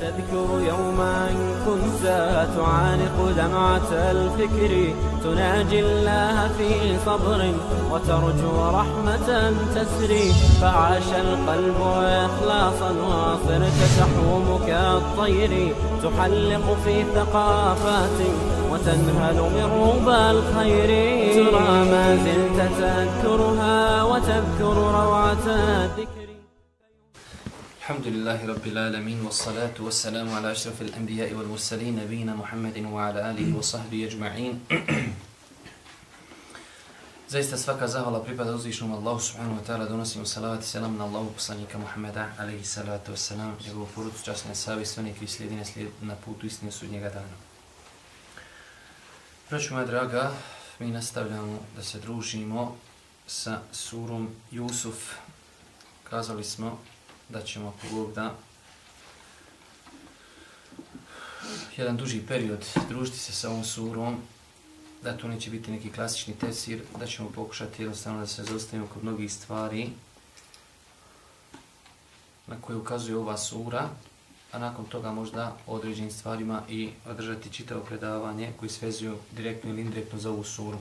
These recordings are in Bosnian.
تذكر يوما كنت تعانق دمعة الفكر. تناجي الله في صبر وترجو رحمة تسري فعاش القلب إخلاصا وصرت تحوم كالطير. تحلق في ثقافات وتنهل من ربى الخير. ترى ما زلت تذكرها وتذكر روعة الذكر الحمد لله رب العالمين والصلاة والسلام على أشرف الأنبياء والمرسلين نبينا محمد وعلى آله وصحبه أجمعين Zaista svaka zahvala pripada uzvišnom Allahu subhanahu wa ta'ala donosimo salavat i selam na Allahu poslanika Muhammeda alaihi salatu wa salam njegovu porucu časne savi sve neki slijedine slijed na putu istine sudnjega dana. Braću moja draga, mi nastavljamo da se družimo sa surom Jusuf. Kazali smo da ćemo Bog da jedan duži period družiti se sa ovom surom, da to neće biti neki klasični tesir, da ćemo pokušati jednostavno da se zostavimo kod mnogih stvari na koje ukazuje ova sura, a nakon toga možda određenim stvarima i održati čitavo predavanje koji svezuju direktno ili indirektno za ovu suru.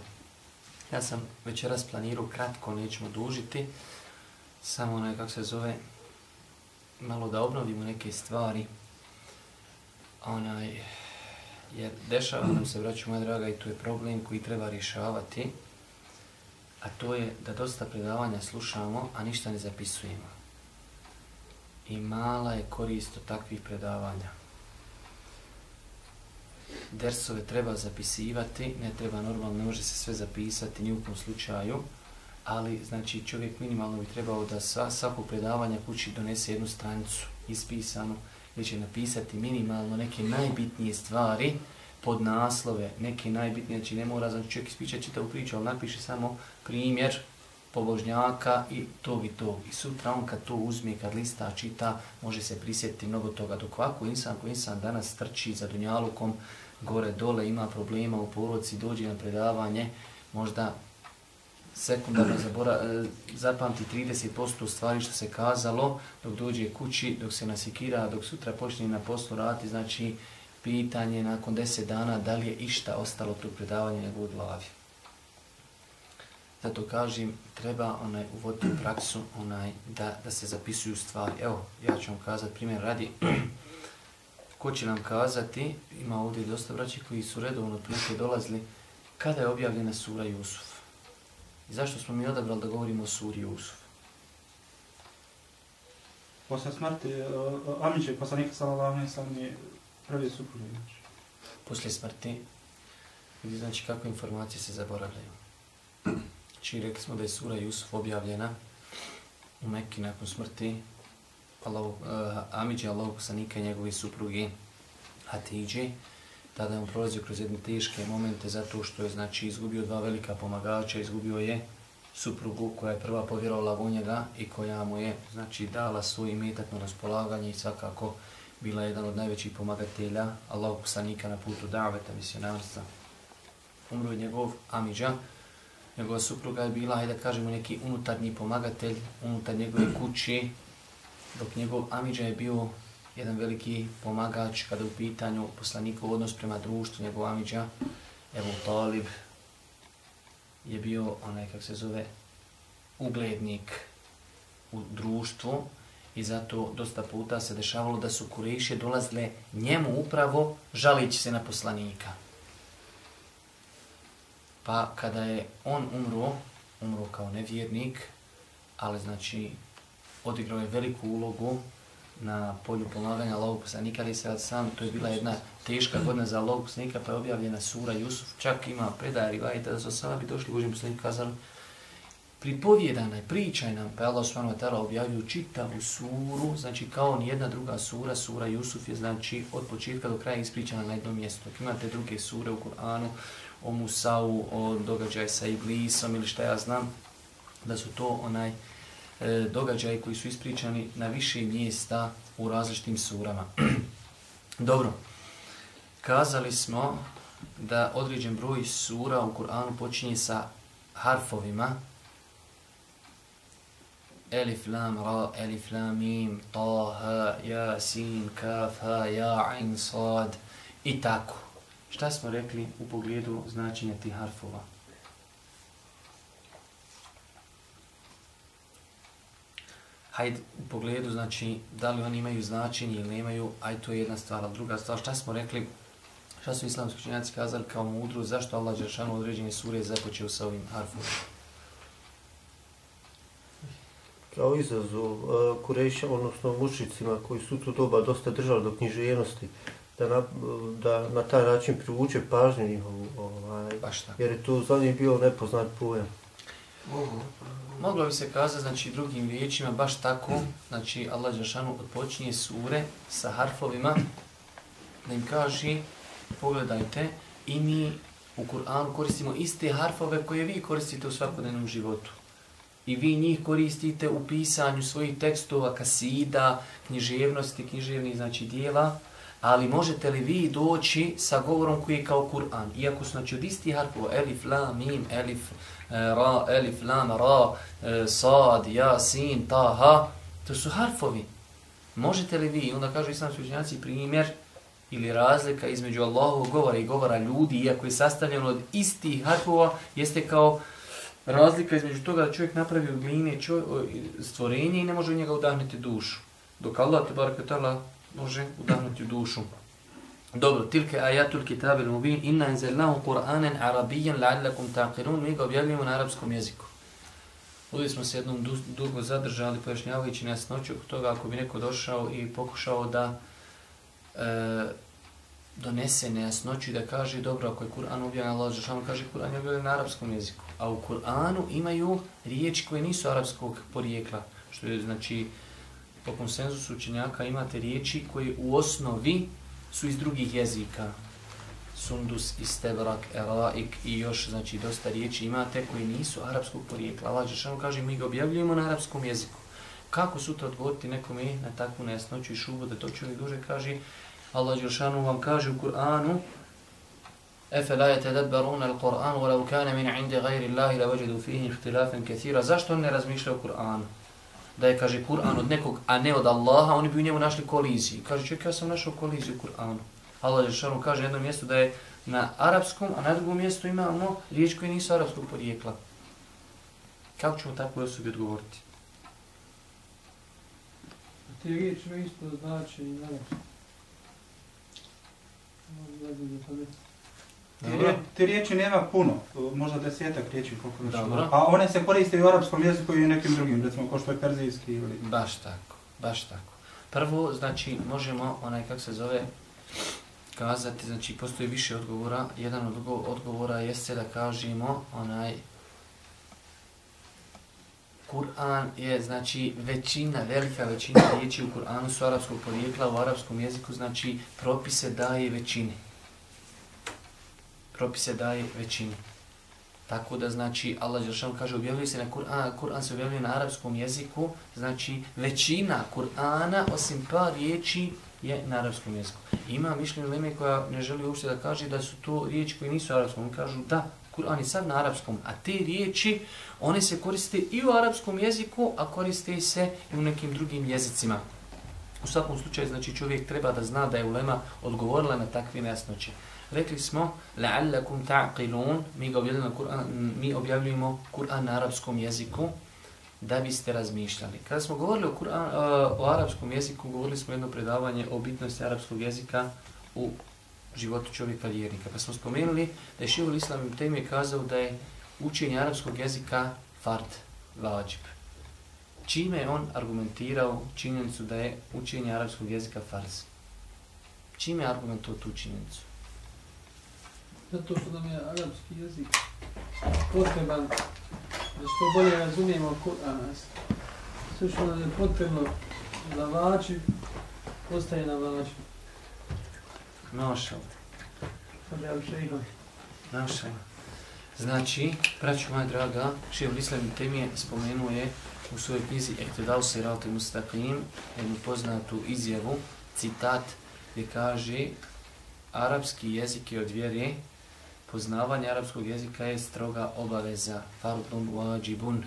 Ja sam večeras planirao kratko, nećemo dužiti, samo onaj, kako se zove, malo da obnovimo neke stvari. Onaj, jer dešava nam se, braću moja draga, i to je problem koji treba rješavati, a to je da dosta predavanja slušamo, a ništa ne zapisujemo. I mala je korist od takvih predavanja. Dersove treba zapisivati, ne treba normalno, ne može se sve zapisati ni u kom slučaju, ali znači čovjek minimalno bi trebao da sva, svako predavanje kući donese jednu stranicu ispisanu gdje će napisati minimalno neke najbitnije stvari pod naslove, neke najbitnije, znači ne mora znači čovjek ispričati čitavu priču, ali napiše samo primjer pobožnjaka i tog i tog. I sutra on kad to uzme, kad lista čita, može se prisjetiti mnogo toga. Dok ovako insan koji insan danas trči za dunjalukom, gore dole, ima problema u poroci, dođe na predavanje, možda sekundarno zabora, e, zapamti 30% stvari što se kazalo dok dođe kući, dok se nasikira, dok sutra počne na poslu raditi, znači pitanje nakon 10 dana da li je išta ostalo tog predavanja nego u glavi. Zato kažem, treba onaj uvoditi u praksu onaj da, da se zapisuju stvari. Evo, ja ću vam kazati primjer radi. Ko će nam kazati, ima ovdje dosta braći koji su redovno prilike dolazili, kada je objavljena sura Jusuf? Zašto smo mi odabrali da govorimo o suri Jusuf? Posle smrti uh, Amiće, poslanika sallallahu alaihi sallam je prvi supružnik. Znači. Posle smrti, vidi znači kako informacije se zaboravljaju. Či rekli smo da je sura Jusuf objavljena u Mekki nakon smrti Allah, uh, Amiće, Allah, poslanika i njegovi suprugi Hatidži tada je on prolazio kroz jedne teške momente zato što je znači izgubio dva velika pomagača, izgubio je suprugu koja je prva povjerovala u njega i koja mu je znači dala svoj imetak na raspolaganje i svakako bila jedan od najvećih pomagatelja Allahog poslanika na putu daveta misionarstva. Umro je njegov Amidža, njegova supruga je bila, hajde da kažemo, neki unutarnji pomagatelj unutar njegove kuće, dok njegov Amidža je bio jedan veliki pomagač kada u pitanju poslanikov odnos prema društvu, njegov Amidža, Ebu Talib, je bio onaj, kako se zove, uglednik u društvu i zato dosta puta se dešavalo da su kurejše dolazile njemu upravo žalići se na poslanika. Pa kada je on umro, umro kao nevjernik, ali znači odigrao je veliku ulogu na polju pomaganja Allahog poslanika, ali se sam, to je bila jedna teška godina za Allahog poslanika, pa je objavljena sura Jusuf, čak ima predaje rivajta da su sahabi došli Božim poslaniku kazali, pripovjedana je, pričaj nam, pa je Allah subhanahu wa ta'ala objavio čitavu suru, znači kao ni jedna druga sura, sura Jusuf je znači od početka do kraja ispričana na jednom mjestu. Dok imate druge sure u Kur'anu, o Musau, o događaju sa Iblisom ili šta ja znam, da su to onaj e, događaje koji su ispričani na više mjesta u različitim surama. Dobro, kazali smo da određen broj sura u Kur'anu počinje sa harfovima Elif, lam, ra, elif, lam, mim, ta, ha, ja, sin, kaf, ha, ja, in, sad i tako. Šta smo rekli u pogledu značenja tih harfova? Hajde, u pogledu, znači, da li oni imaju značenje ili nemaju, aj to je jedna stvar, ali druga stvar, šta smo rekli, šta su islamski učenjaci kazali kao mudru, zašto Allah Đeršanu određene sure započeo sa ovim harfovima? kao izazov uh, Kureša, odnosno mušicima koji su tu doba dosta držali do književnosti, da na, da na taj način privuče pažnju njihovu, ovaj, Baš tako. jer je to za njih bio nepoznat pojam. Moglo bi se kazati, znači, drugim riječima, baš tako, znači, Allah Đeršanu odpočinje sure sa harfovima, da im kaže, pogledajte, i mi u Kur'anu koristimo iste harfove koje vi koristite u svakodnevnom životu. I vi njih koristite u pisanju svojih tekstova, kasida, književnosti, književnih znači dijela, ali možete li vi doći sa govorom koji je kao Kur'an? Iako su znači od istih harfova, elif, la, mim, elif, eh, ra, elif, lam, ra, eh, sad, ja, sin, ta, ha, to su harfovi. Možete li vi, onda kažu islamski učenjaci primjer, ili razlika između Allahovog govora i govora ljudi, iako je sastavljeno od istih harfova, jeste kao razlika između toga da čovjek napravi od gline stvorenje i ne može u njega udahnuti dušu. Dok Allah te barakatala, može udahnuti u dušu. Dobro, tilke ajatul kitabil mubin, inna enzelnahu Kur'anen arabijan la'allakum taqirun, mi ga objavljamo na arapskom jeziku. Ovdje smo se jednom dugo zadržali pojašnjavajući nesnoću oko toga ako bi neko došao i pokušao da e, donese nejasnoću i da kaže, dobro, ako je Kur'an objavljen, Allah Žešanu kaže Kur'an je objavljen na arapskom jeziku. A u Kur'anu imaju riječi koje nisu arapskog porijekla, što je, znači, po konsenzusu učenjaka imate riječi koje u osnovi su iz drugih jezika. Sundus, Istebrak, Eraik i još, znači, dosta riječi imate koji nisu arapskog porijekla. Allah Žešanu kaže, mi ga objavljujemo na arapskom jeziku. Kako sutra odgovoriti nekome na takvu nejasnoću i šubu da to čovjek duže kaže, Allah Žešanu vam kaže u Kur'anu Efe la yatadabbaruna al-Qur'an wa law kana min 'indi ghayri Allahi la wajadu fihi ikhtilafan katira. Zašto ne razmišljaju o Kur'anu? Da je kaže Kur'an od nekog, a ne od Allaha, oni bi u njemu našli koliziju. Kaže čovjek, ja sam našao koliziju u Kur'anu. Allah Žešanu kaže na jednom mjestu da je na arapskom, a na drugom mjestu imamo riječ koje nisu arapskog porijekla. Kako ćemo tako osobi odgovoriti? Te riječi isto znači na arapskom. Te, te riječi nema puno, možda desetak riječi koliko još Dobro. A one se koriste u arapskom jeziku i u nekim drugim, recimo ko što je perzijski ili... Baš tako, baš tako. Prvo, znači, možemo, onaj, kako se zove, kazati, znači, postoji više odgovora. Jedan od odgovora jeste da kažemo, onaj, Kur'an je, znači, većina, velika većina riječi u Kur'anu su arapskog porijekla, u arapskom jeziku, znači, propise daje većini. Propise daje većini. Tako da, znači, Allah Đeršan kaže, objavljuje se na Kur'an, Kur'an se objavljuje na arapskom jeziku, znači, većina Kur'ana, osim par riječi, je na arapskom jeziku. Ima mišljenje Leme koja ne želi uopšte da kaže da su to riječi koje nisu arapskom. Oni kažu da, Kur'an je sad na arapskom, a te riječi, one se koriste i u arapskom jeziku, a koriste se i u nekim drugim jezicima. U svakom slučaju, znači čovjek treba da zna da je ulema odgovorila na takve nejasnoće. Rekli smo, la'allakum ta'qilun, mi ga objavljujemo Kur'an, mi objavljujemo Kur'an na arapskom jeziku, da biste razmišljali. Kada smo govorili o, Kur'an, e, o arapskom jeziku, govorili smo jedno predavanje o bitnosti arapskog jezika u životu čovjeka vjernika. Pa smo spomenuli da je Šivul Islam im teme kazao da je učenje arapskog jezika fard, vađib. Čime je on argumentirao činjenicu da je učenje arapskog jezika farz? Čime je argumentovao tu činjenicu? Zato što nam je arapski jezik potreban da što bolje razumijemo Kur'an. Sve što nam je potrebno na vađib, ostaje na vađib. Našao. Našao. Znači, braću moja draga, Šeho Islam Temije spomenuo je u svojoj knjizi Ehtedal Sirat Mustaqim jednu poznatu izjavu, citat, gdje kaže arapski jezik je od vjere, poznavanje arapskog jezika je stroga obaveza, fardun wajibun.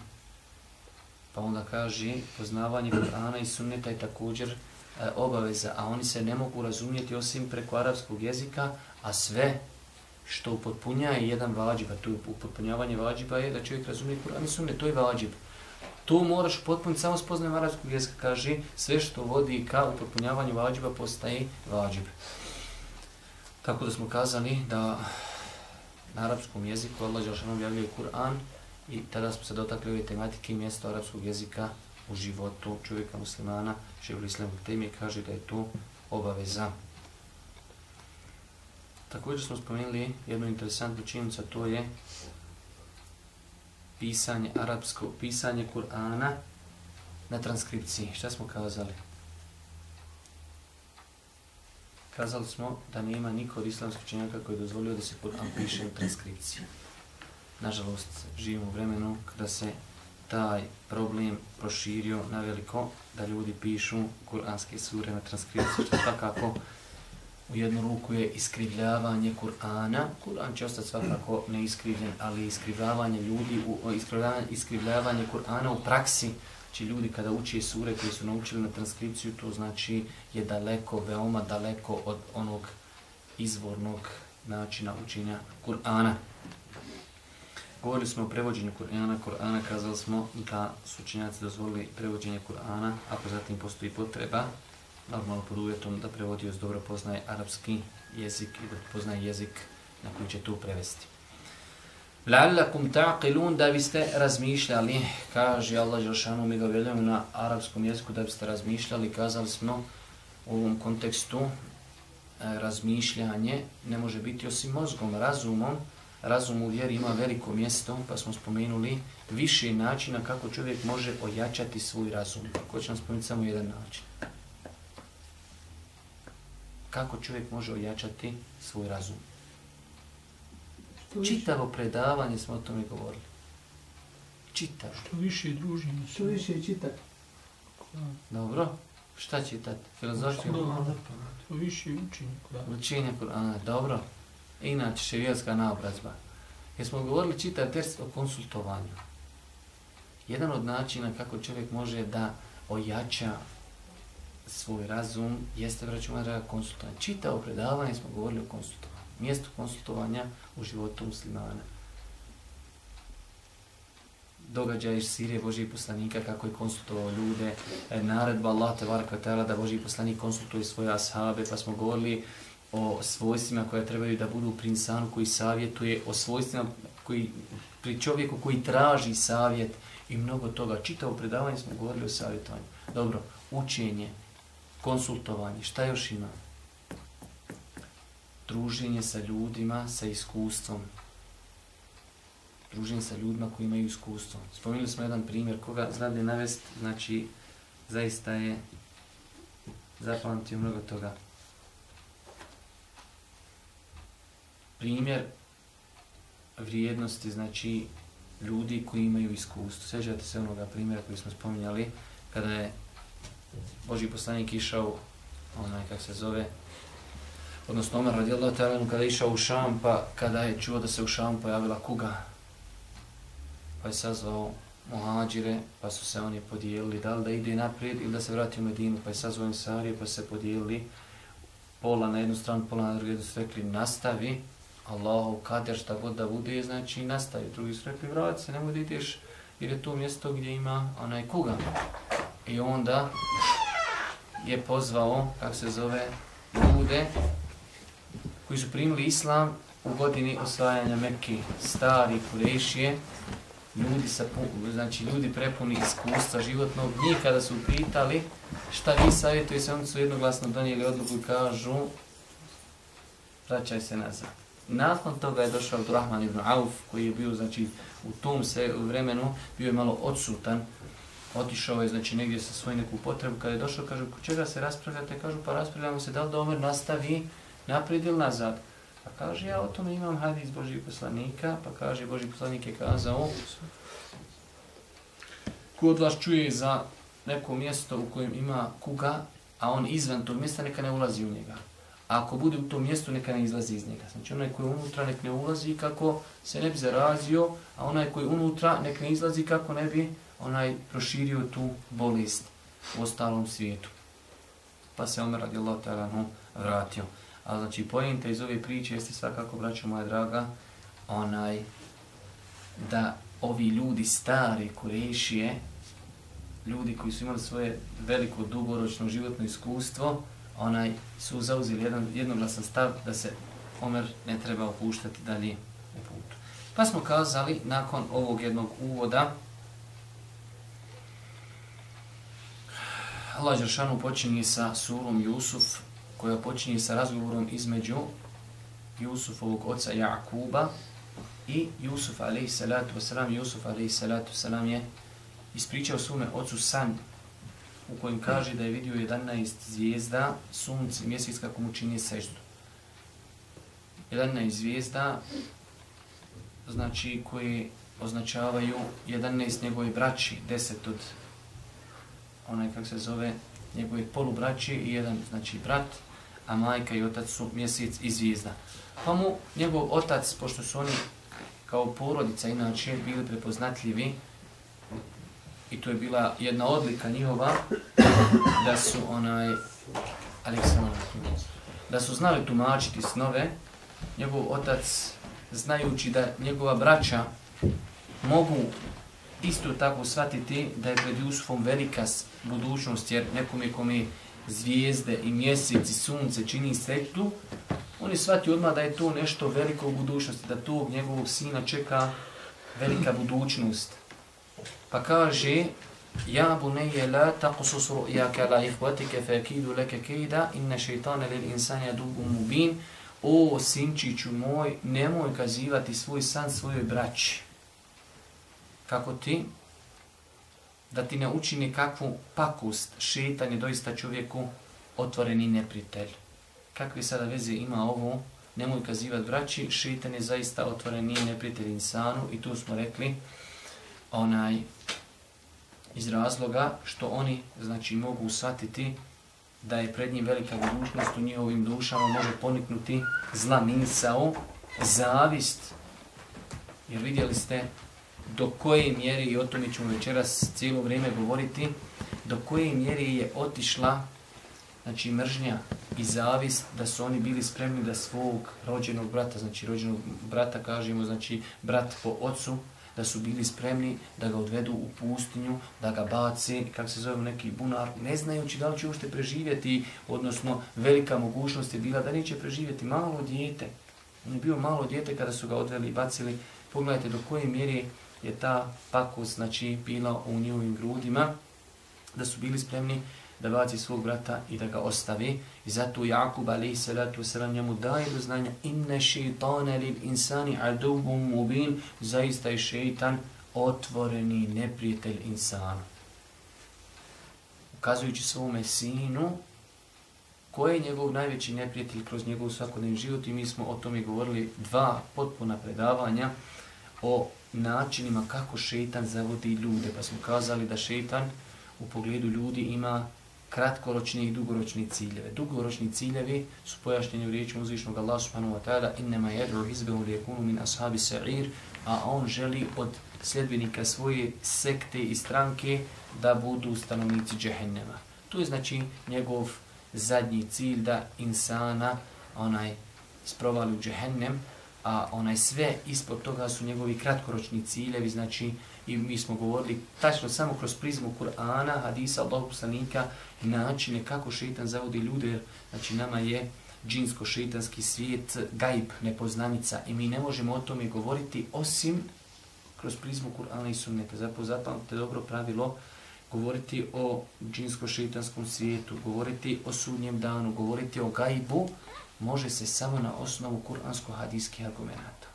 Pa onda kaže, poznavanje Kur'ana i sunneta je također e, obaveza, a oni se ne mogu razumjeti osim preko arapskog jezika, a sve što upotpunja je jedan vađib, a to je upotpunjavanje vađiba je da čovjek razumije Kur'an i sunnet, to je vađib. To moraš potpuniti samo spoznajem arapskog jezika, kaže, sve što vodi ka upotpunjavanju vađiba postaje vađib. Tako da smo kazali da na arapskom jeziku Allah Đelšanu objavljuje Kur'an i tada smo se dotakli ove tematike mjesta arapskog jezika u životu čovjeka muslimana. Šehr Islam temi kaže da je to obaveza. Također smo spomenuli jednu interesantnu činjenicu, to je pisanje arapsko, pisanje Kur'ana na transkripciji. Šta smo kazali? Kazali smo da nema niko od islamskih učenjaka koji je dozvolio da se Kur'an piše u transkripciji. Nažalost, živimo u vremenu kada se taj problem proširio na veliko da ljudi pišu kuranske sure na transkripciji, što svakako u jednu ruku je iskrivljavanje Kur'ana. Kur'an će ostati svakako neiskrivljen, ali iskrivljavanje ljudi, u, iskrivljavanje, iskrivljavanje Kur'ana u praksi, Znači ljudi kada uče sure koji su naučili na transkripciju, to znači je daleko, veoma daleko od onog izvornog načina učenja Kur'ana. Govorili smo o prevođenju Kur'ana, Kur'ana kazali smo da su učenjaci dozvolili prevođenje Kur'ana, ako zatim postoji potreba, normalno pod uvjetom da prevodioc dobro poznaje arapski jezik i da poznaje jezik na koji će to prevesti. La'allakum ta'qilun da biste razmišljali, kaže Allah Đelšanu, mi ga veljamo na arapskom jeziku, da biste razmišljali, kazali smo u ovom kontekstu e, razmišljanje ne može biti osim mozgom, razumom, razum u vjeri ima veliko mjesto, pa smo spomenuli više načina kako čovjek može ojačati svoj razum. Ko će nam spomenuti samo jedan način? Kako čovjek može ojačati svoj razum? Čitavo predavanje smo o tome govorili. Čitavo. Što više družimo. Što više čitat. Dobro. Šta čitat? Filozofiju? Što više učenje Kur'ana. Učenje Kur'ana. Dobro. Inače, šerijatska naobrazba. Jer smo govorili čitav tekst o konsultovanju. Jedan od načina kako čovjek može da ojača svoj razum jeste vraćamo na konsultovanje. Čitao predavanje smo govorili o konsultovanju mjesto konsultovanja u životu muslimana. Događaj iz Sirije Božih poslanika kako je konsultovao ljude, e, naredba Allah te varka da Božji poslanik konsultuje svoje ashabe, pa smo govorili o svojstvima koje trebaju da budu pri insanu koji savjetuje, o svojstvima koji, pri čovjeku koji traži savjet i mnogo toga. Čitavo predavanje smo govorili o savjetovanju. Dobro, učenje, konsultovanje, šta još ima? Druženje sa ljudima sa iskustvom. Druženje sa ljudima koji imaju iskustvo. Spomenuli smo jedan primjer koga znade navest, znači zaista je zapamtio mnogo toga. Primjer vrijednosti, znači ljudi koji imaju iskustvo. Sjećate se onoga primjera koji smo spominjali kada je Boži poslanik išao, onaj kak se zove, odnosno Omer radijallahu ta'ala kada je išao u Šam, pa kada je čuo da se u Šam pojavila kuga, pa je sazvao muhađire, pa su se oni podijelili, da li da ide naprijed ili da se vrati u Medinu, pa je sazvao Insarije, pa se podijelili. Pola na jednu stranu, pola na drugu, jednu su rekli nastavi, Allahu kader šta god da bude, znači nastavi, drugi su rekli vrati se, nemoj da ideš, jer je to mjesto gdje ima onaj kuga. I onda je pozvao, kako se zove, ljude koji su primili islam u godini osvajanja Mekke, stari Kurešije, ljudi, sa, znači ljudi prepuni iskustva životnog, njih kada su pitali šta vi savjetuje se, oni su jednoglasno donijeli odluku i kažu vraćaj se nazad. Nakon toga je došao Abdurrahman ibn Auf, koji je bio znači, u tom se vremenu, bio je malo odsutan, otišao je znači negdje sa svoj neku potrebu, kada je došao, kaže, ko čega se raspravljate, kažu, pa raspravljamo se da li da Omer nastavi naprijed ili nazad. Pa kaže, ja o tome imam hadis Božih poslanika, pa kaže, Božih poslanik je kazao, ko od vas čuje za neko mjesto u kojem ima kuga, a on izvan tog mjesta, neka ne ulazi u njega. A ako bude u tom mjestu, neka ne izlazi iz njega. Znači, onaj koji je unutra, nek ne ulazi kako se ne bi zarazio, a onaj koji je unutra, nek ne izlazi kako ne bi onaj proširio tu bolest u ostalom svijetu. Pa se Omer radijallahu ta'ala vratio. A znači, pojenta iz ove priče jeste svakako, braćo moja draga, onaj, da ovi ljudi stari kurešije, ljudi koji su imali svoje veliko dugoročno životno iskustvo, onaj su zauzeli jedan jednoglasan stav da se Omer ne treba opuštati dalje u putu. Pa smo kazali nakon ovog jednog uvoda Allah Đeršanu počinje sa surom Jusuf koja počinje sa razgovorom između Jusufovog oca Jakuba i Jusuf alaihi salatu wasalam. Jusuf alaihi salatu wasalam je ispričao svome ocu san u kojem kaže da je vidio 11 zvijezda, sunce i mjesec kako mu čini seždu. 11 zvijezda, znači koji označavaju 11 njegove braći, 10 od onaj kako se zove njegove polubraći i jedan znači brat, a majka i otac su mjesec i zvijezda. Pa mu njegov otac, pošto su oni kao porodica inače bili prepoznatljivi, i to je bila jedna odlika njihova da su onaj Aleksandar da su znali tumačiti snove njegov otac znajući da njegova braća mogu isto tako shvatiti da je pred Jusufom velika budućnost jer nekom je kome zvijezde i mjesec i sunce čini sektu, on je shvatio odmah da je to nešto veliko u budućnosti da tog njegovog sina čeka velika budućnost Pa kaže, Ja bunayya la taqsus ru'yaka la ikhwatika fa akidu laka kayda inna shaytana lil insani adubun mubin. O sinčiću moj, nemoj kazivati svoj san svojoj braći. Kako ti? Da ti ne učini kakvu pakost, šetan je doista čovjeku otvoreni neprijatelj. Kakve sada veze ima ovo? Nemoj kazivat braći, šetan je zaista otvoreni neprijatelj insanu i tu smo rekli, onaj iz razloga što oni znači mogu shvatiti da je pred njim velika budućnost u njihovim dušama može poniknuti zla misao, zavist. Jer vidjeli ste do koje mjere, i o tome ćemo večeras cijelo vrijeme govoriti, do koje mjere je otišla znači mržnja i zavist da su oni bili spremni da svog rođenog brata, znači rođenog brata kažemo, znači brat po ocu, da su bili spremni da ga odvedu u pustinju, da ga baci, kako se zove neki bunar, ne znajući da li će ušte preživjeti, odnosno velika mogućnost je bila da neće preživjeti malo dijete. On je bio malo dijete kada su ga odveli i bacili. Pogledajte do koje mjeri je ta pakost znači, bila u njihovim grudima, da su bili spremni da baci svog brata i da ga ostavi. I zato Jakub alaihi salatu wasalam njemu daje do znanja inne šeitane lil insani adubum mubin zaista je šeitan otvoreni neprijatelj insana. Ukazujući svome sinu ko je njegov najveći neprijatelj kroz njegov svakodnevni život i mi smo o tome govorili dva potpuna predavanja o načinima kako šeitan zavodi ljude. Pa smo kazali da šeitan u pogledu ljudi ima kratkoročni i dugoročni ciljeve. Dugoročni ciljevi su pojašnjeni u riječima uzvišnog Allah subhanahu wa ta'ala innema jedru hizbehu lijekunu min ashabi sa'ir, a on želi od sljedbenika svoje sekte i stranke da budu stanovnici džehennema. To je znači njegov zadnji cilj da insana onaj sprovali u džehennem, a onaj sve ispod toga su njegovi kratkoročni ciljevi, znači i mi smo govorili tačno samo kroz prizmu Kur'ana, hadisa, Allahog poslanika, načine kako šeitan zavodi ljude, znači nama je džinsko-šeitanski svijet, gajb, nepoznanica i mi ne možemo o tome govoriti osim kroz prizmu Kur'ana i sunneta. Zapravo zapamte dobro pravilo govoriti o džinsko-šeitanskom svijetu, govoriti o sudnjem danu, govoriti o gajbu, može se samo na osnovu kuransko-hadijskih argumenta.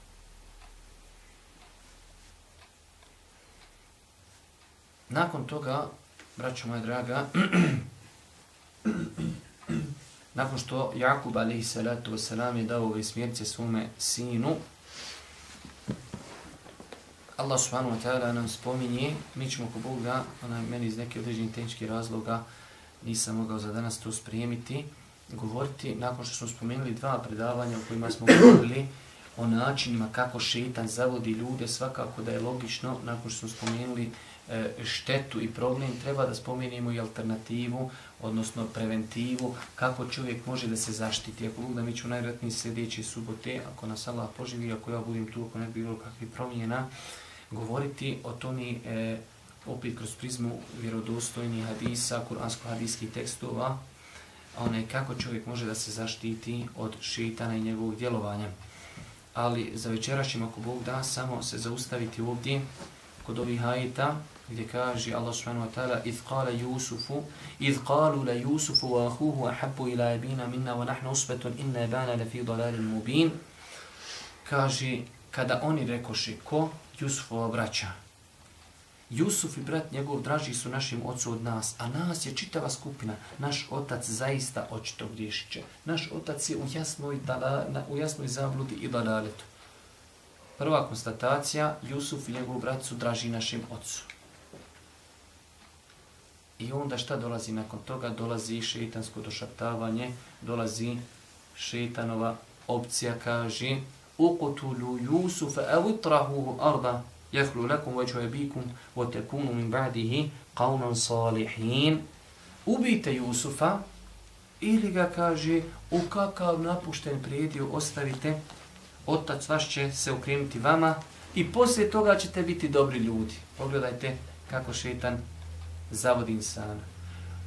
Nakon toga, braćo moja draga, nakon što Jakub alaihi salatu wasalam je dao ove smjerce svome sinu, Allah subhanahu wa ta'ala nam spominje, mi ćemo ko Boga, ona meni iz neke određenih tehničkih razloga nisam mogao za danas to spremiti, govoriti, nakon što smo spomenuli dva predavanja u kojima smo govorili o načinima kako šetan zavodi ljude, svakako da je logično, nakon što smo spomenuli e, štetu i problem, treba da spomenemo i alternativu, odnosno preventivu, kako čovjek može da se zaštiti. Ako Bog da mi ću najvratniji sljedeće subote, ako nas Allah poživi, ako ja budem tu, ako ne bilo kakvih promjena, govoriti o tome e, opet kroz prizmu vjerodostojnih hadisa, kuransko-hadijskih tekstova, onaj, kako čovjek može da se zaštiti od šeitana i njegovog djelovanja. Ali za večera ćemo, ako Bog da, samo se zaustaviti ovdje kod ovih hajita, gdje kaže Allah subhanahu wa ta'ala iz qala Yusufu iz qalu la Yusufu wa ahuhu ahabbu ila abina minna wa nahnu usbetun inna abana la fi dalalin mubin kaže kada oni rekoše ko Jusufova braća Jusuf i brat njegov draži su našim ocu od nas, a nas je čitava skupina. Naš otac zaista očito griješiće. Naš otac je u jasnoj, dala, u jasnoj zabludi i dalaletu. Prva konstatacija, Jusuf i njegov brat su draži našim ocu. I onda šta dolazi nakon toga? Dolazi šeitansko došaptavanje, dolazi šeitanova opcija, kaže Ukutulu Jusufa avutrahuhu arda يخلو لكم وجه أبيكم وتكونوا من بعده قوما صالحين salihin. Ubijte Jusufa ili ga kaže u kakav napušten prijedio ostavite, otac vaš će se okrenuti vama i poslije toga ćete biti dobri ljudi. Pogledajte kako šetan zavodi insana.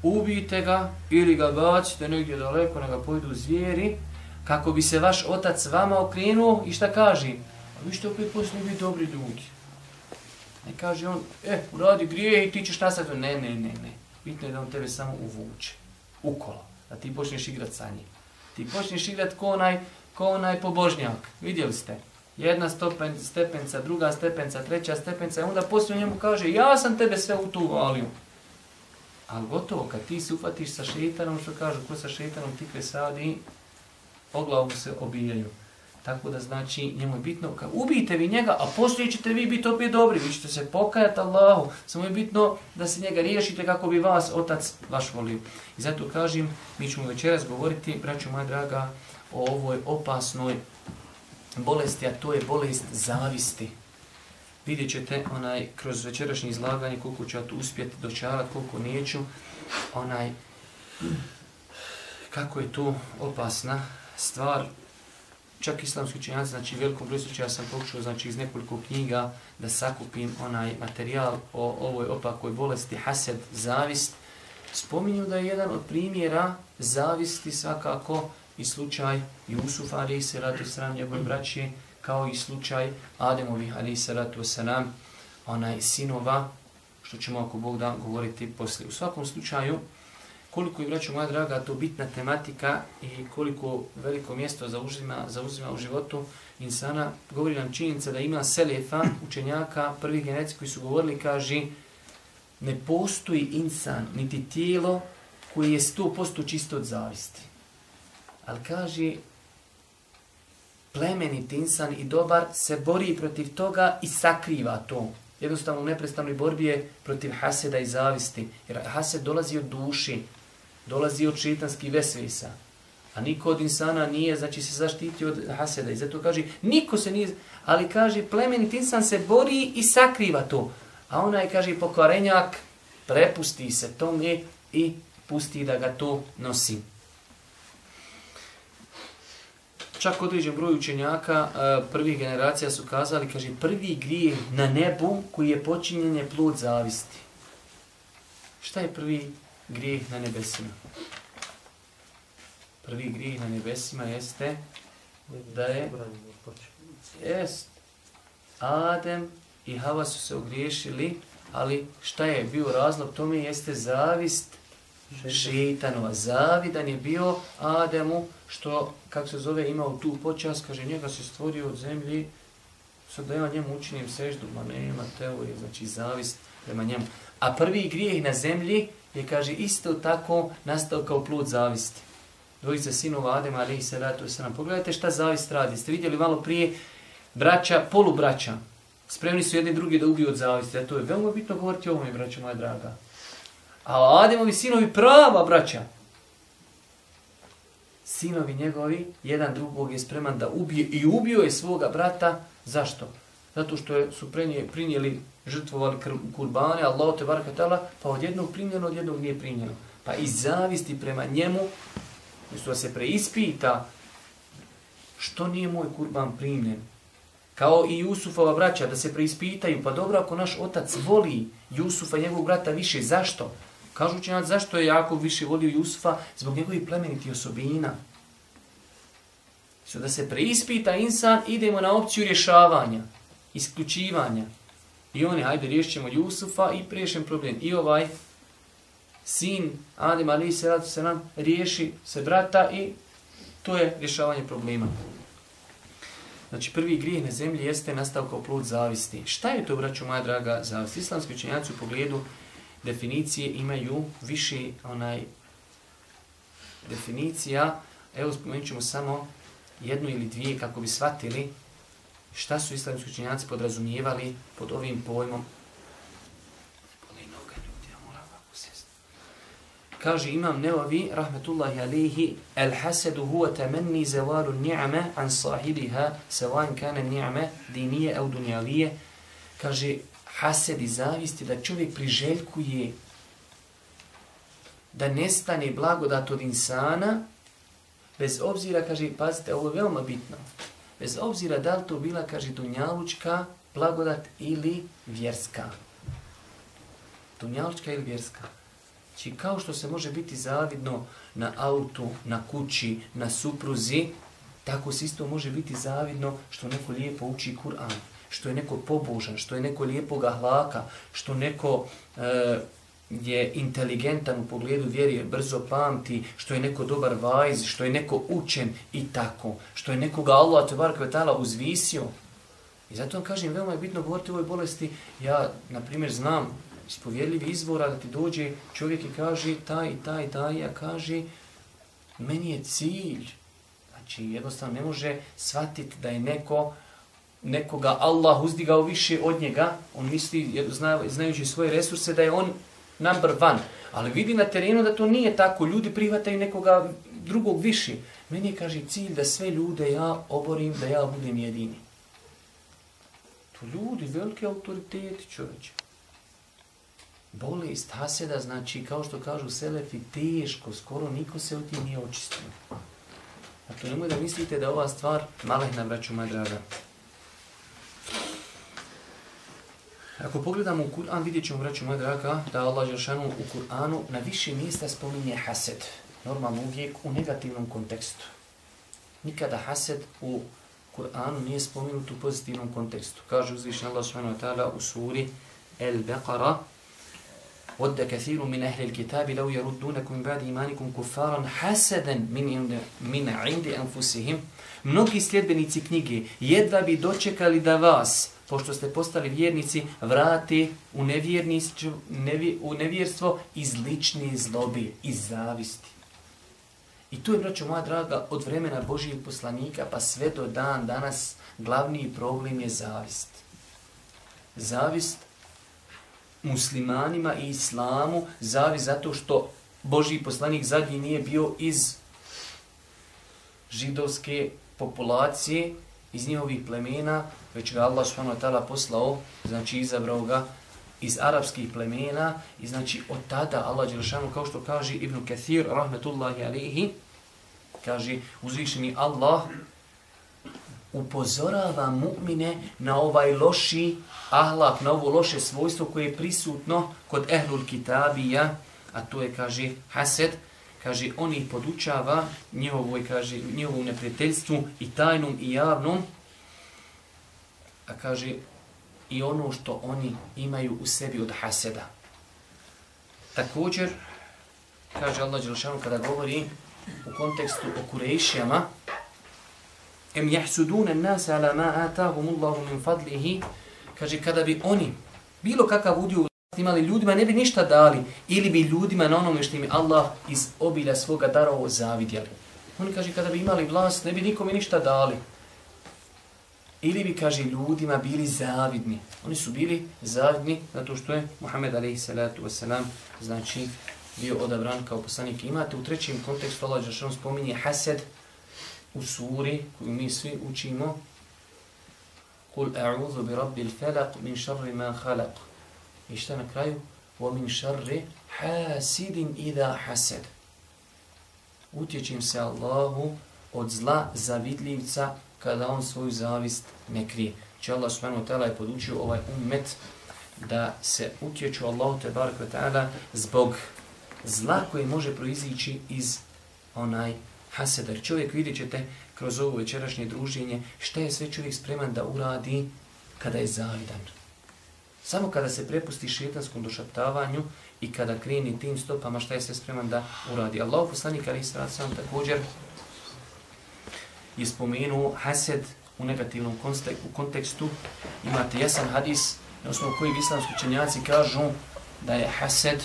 Ubijte ga ili ga bacite negdje daleko, na ga pojdu zvijeri, kako bi se vaš otac vama okrenuo i šta kaže? A vi što opet poslije biti dobri ljudi. Ne kaže on, e, uradi grije i ti ćeš nastaviti. Ne, ne, ne, ne. Bitno je da on tebe samo uvuče, ukolo, da ti počneš igrat sa njim. Ti počneš igrat ko onaj, ko onaj pobožnjak. Vidjeli ste? Jedna stopen, stepenca, druga stepenca, treća stepenca, i onda poslije njemu kaže, ja sam tebe sve u tu valio. Ali gotovo, kad ti se ufatiš sa šeitanom, što kažu, ko sa šeitanom tikve sadi, po glavu se obijaju. Tako da znači, njemu je bitno, kad ubijete vi njega, a poslije ćete vi biti opet dobri, vi ćete se pokajati Allahu, samo je bitno da se njega riješite kako bi vas otac vaš volio. I zato kažem, mi ćemo večeras govoriti, braću moja draga, o ovoj opasnoj bolesti, a to je bolest zavisti. Vidjet ćete onaj, kroz večerašnje izlaganje koliko ću ja tu uspjeti dočarati, koliko neću, onaj, kako je to opasna stvar. Čak islamski učenjaci, znači velikom broju ja sam pokušao znači, iz nekoliko knjiga da sakupim onaj materijal o ovoj opakoj bolesti, hased, zavist. Spominju da je jedan od primjera zavisti svakako i slučaj Jusufa ali se radi sram njegove braće, kao i slučaj Ademovih ali se ratu wasalam, onaj sinova, što ćemo ako Bog da govoriti poslije. U svakom slučaju, koliko je, braću moja draga, to bitna tematika i koliko veliko mjesto zauzima, zauzima u životu insana, govori nam činjenica da ima selefa, učenjaka, prvih generacija koji su govorili, kaže, ne postoji insan, niti tijelo koje je 100% čisto od zavisti. Ali kaže, plemenit insan i dobar se bori protiv toga i sakriva to. Jednostavno u neprestanoj borbi je protiv haseda i zavisti. Jer hased dolazi od duši, dolazi od šitanskih vesvisa. A niko od insana nije, znači se zaštiti od haseda. I zato kaže, niko se nije, ali kaže, plemenit insan se bori i sakriva to. A onaj kaže, pokvarenjak, prepusti se tome i pusti da ga to nosi čak određen broj učenjaka e, prvih generacija su kazali, kaže, prvi grijeh na nebu koji je počinjen je plod zavisti. Šta je prvi grijeh na nebesima? Prvi grijeh na nebesima jeste da je jest, Adem i Hava su se ogriješili, ali šta je bio razlog tome jeste zavist šeitanova. Zavidan je bio Ademu što, kako se zove, imao tu počas, kaže, njega se stvorio od zemlji, sad da ja njemu učinim seždu, ma nema teorije, znači zavist prema njemu. A prvi grijeh na zemlji je, kaže, isto tako nastao kao plod zavisti. Dvojica sinova Adema, ali i se ratu se nam. Pogledajte šta zavist radi. Ste vidjeli malo prije braća, polubraća. Spremni su jedni drugi da ubiju od zavisti. A to je veoma bitno govoriti o ovome, braćo moja draga. A Ademovi sinovi prava braća. Sinovi njegovi, jedan drugog je spreman da ubije i ubio je svoga brata. Zašto? Zato što je, su prenije, prinijeli, žrtvovali kurbane, Allah te baraka tala, pa od jednog primljeno, od jednog nije primljeno. Pa iz zavisti prema njemu, mislim da se preispita, što nije moj kurban primljen? Kao i Jusufova braća, da se preispitaju, pa dobro ako naš otac voli Jusufa, njegovog brata više, zašto? Kažu učenjaci, zašto je Jakov više volio Jusufa? Zbog njegovih plemeniti osobina. So da se preispita insan, idemo na opciju rješavanja, isključivanja. I oni, hajde, riješćemo Jusufa i priješen problem. I ovaj sin Adem Ali se se nam riješi se brata i to je rješavanje problema. Znači, prvi grijeh na zemlji jeste nastao kao plod zavisti. Šta je to, braću moja draga, zavist? Islamski učenjaci u pogledu definicije imaju više onaj definicija. Evo, spomenut ćemo samo jednu ili dvije kako bi shvatili šta su islamski učenjaci podrazumijevali pod ovim pojmom. Kaže Imam Neovi, rahmetullahi alihi, el hasedu huwa temenni zevalu ni'ame an sahibiha, sevan kane ni'ame dinije au dunjalije. Kaže, hased i zavisti da čovjek priželjkuje da nestane blagodat od insana, bez obzira, kaže, pazite, ovo je veoma bitno, bez obzira da li to bila, kaže, dunjalučka blagodat ili vjerska. Dunjalučka ili vjerska. Či kao što se može biti zavidno na autu, na kući, na supruzi, tako se isto može biti zavidno što neko lijepo uči Kur'an, što je neko pobožan, što je neko lijepog ahlaka, što neko e, je inteligentan u pogledu vjerije, brzo pamti, što je neko dobar vajz, što je neko učen i tako, što je nekoga Allah te bar kvetala uzvisio. I zato vam kažem, veoma je bitno govoriti o ovoj bolesti. Ja, na primjer, znam iz povjerljivih izvora da ti dođe čovjek i kaže taj i taj, taj, a kaže meni je cilj. Znači, jednostavno ne može shvatiti da je neko nekoga Allah uzdigao više od njega, on misli, znajući svoje resurse, da je on number one. Ali vidi na terenu da to nije tako. Ljudi prihvataju nekoga drugog više. Meni je, kaže, cilj da sve ljude ja oborim, da ja budem jedini. To ljudi, velike autoriteti, čovječe. Bolest haseda, znači, kao što kažu selefi, teško, skoro niko se od njih nije očistio. A to nemoj da mislite da ova stvar malehna, braću moja draga. Ako pogledamo u Kur'an, vidjet ćemo, braću moja draga, da Allah Žešanu u Kur'anu na više mjesta spominje hased. Normalno uvijek u negativnom kontekstu. Nikada hased u Kur'anu nije spominut u pozitivnom kontekstu. Kaže uzvišnji Allah subhanahu wa ta'ala u suri El-Beqara وَدَّ كَثِيرٌ مِنْ أَهْلِ الْكِتَابِ لَوْ يَرُدُّونَكُمْ بَعْدِ إِمَانِكُمْ كُفَّارًا حَسَدًا مِنْ, من عِنْدِ أَنفُسِهِمْ Mnogi sljedbenici knjige jedva bi dočekali da vas, pošto ste postali vjernici, vrati u, nevi, u nevjerstvo iz lične zlobe, iz zavisti. I tu je, braćo moja draga, od vremena Božijeg poslanika pa sve do dan danas glavni problem je zavist. Zavist muslimanima i islamu zavist zato što Božiji poslanik zadnji nije bio iz židovske populacije, iz njihovih plemena, već ga Allah subhanahu wa ta'ala poslao, znači izabrao ga iz arapskih plemena i znači od tada Allah Đelšanu, kao što kaže Ibn Kathir, rahmetullahi alihi, kaže uzvišeni Allah upozorava mu'mine na ovaj loši ahlak, na ovo loše svojstvo koje je prisutno kod ehlul kitabija, a to je, kaže, hased, kaže, on ih podučava njihovoj, kaže, njihovom neprijateljstvu i tajnom i javnom, a kaže, i ono što oni imaju u sebi od haseda. Također, kaže Allah Đelšanu kada govori u kontekstu o kurejšijama, em jahsudune an-nas ala ma atahum min fadlihi kaže kada bi oni bilo kakav udio imali ljudima ne bi ništa dali ili bi ljudima na onome što im Allah iz obilja svoga darova zavidjeli. Oni kaže kada bi imali vlast ne bi nikome ništa dali. Ili bi, kaže, ljudima bili zavidni. Oni su bili zavidni zato što je Muhammed a.s. znači bio odabran kao poslanik. Imate u trećem kontekstu Allah Žešan spominje hased, u suri koju mi svi učimo, Kul a'udhu bi rabbil falaq min sharri ma khalaq. I šta na kraju? Wa min sharri hasidin idha hasad. Utječim se Allahu od zla zavidljivca kada on svoju zavist ne krije. Če Allah subhanahu wa ta'ala je podučio ovaj ummet da se utječu Allahu te barak wa ta'ala zbog zla koje može proizići iz onaj haseda. Jer čovjek vidjet ćete kroz ovo večerašnje druženje šta je sve čovjek spreman da uradi kada je zavidan. Samo kada se prepusti šetanskom došaptavanju i kada kreni tim stopama šta je sve spreman da uradi. Allah poslanik ali se sam također je spomenuo hased u negativnom kontekstu. Imate jasan hadis na osnovu koji islamski učenjaci kažu da je hased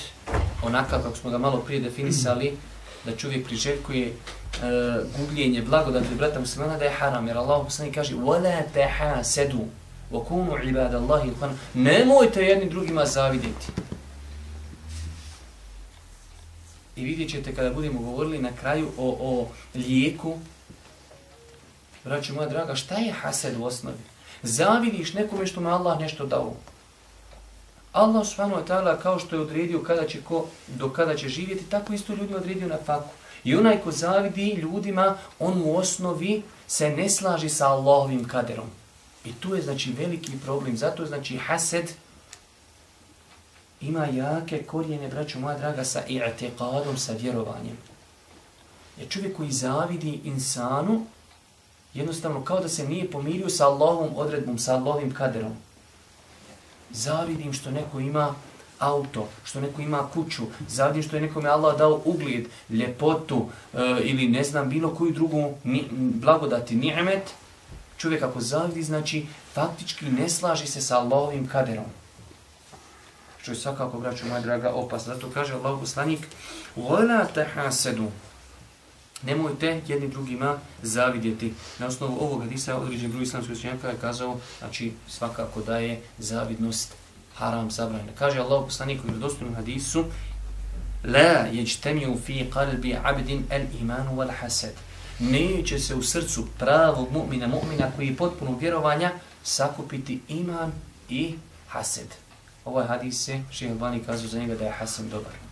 onakav kako smo ga malo prije definisali, da čovjek priželjkuje uh, gubljenje blagodati brata muslimana da je haram, jer Allah poslani kaže وَلَا تَحَاسَدُوا وَكُونُوا عِبَادَ اللَّهِ الْقَنُوا Nemojte jedni drugima zavidjeti. I vidjet ćete kada budemo govorili na kraju o, o lijeku, Braćo moja draga, šta je hased u osnovi? Zavidiš nekome što mu Allah nešto dao. Allah subhanahu wa ta'ala kao što je odredio kada će ko, do kada će živjeti, tako isto ljudi odredio na faku. I onaj ko zavidi ljudima, on u osnovi se ne slaži sa Allahovim kaderom. I tu je znači veliki problem. Zato znači hased ima jake korijene, braću moja draga, sa i'tiqadom, sa vjerovanjem. Jer čovjek koji zavidi insanu, jednostavno kao da se nije pomirio sa Allahovom odredbom, sa Allahovim kaderom zavidim što neko ima auto, što neko ima kuću, zavidim što je nekome Allah dao ugled, ljepotu e, ili ne znam bilo koju drugu ni, blagodati, ni'met, čovjek ako zavidi, znači faktički ne slaži se sa Allahovim kaderom. Što je svakako, braću moja draga, opasno. Zato kaže Allah poslanik, وَلَا تَحَاسَدُوا Nemojte jedni drugima zavidjeti. Na osnovu ovog hadisa određen broj islamski učenjaka je kazao, znači svakako da je zavidnost haram zabranjena. Kaže Allah poslaniku u dostojnom hadisu, La jeđtemiju fi qalbi abdin el imanu wal hased. Neće se u srcu pravog mu'mina, mu'mina koji je potpuno vjerovanja, sakupiti iman i hased. Ovaj hadis se, Šehe Bani kazao za njega da je hased dobar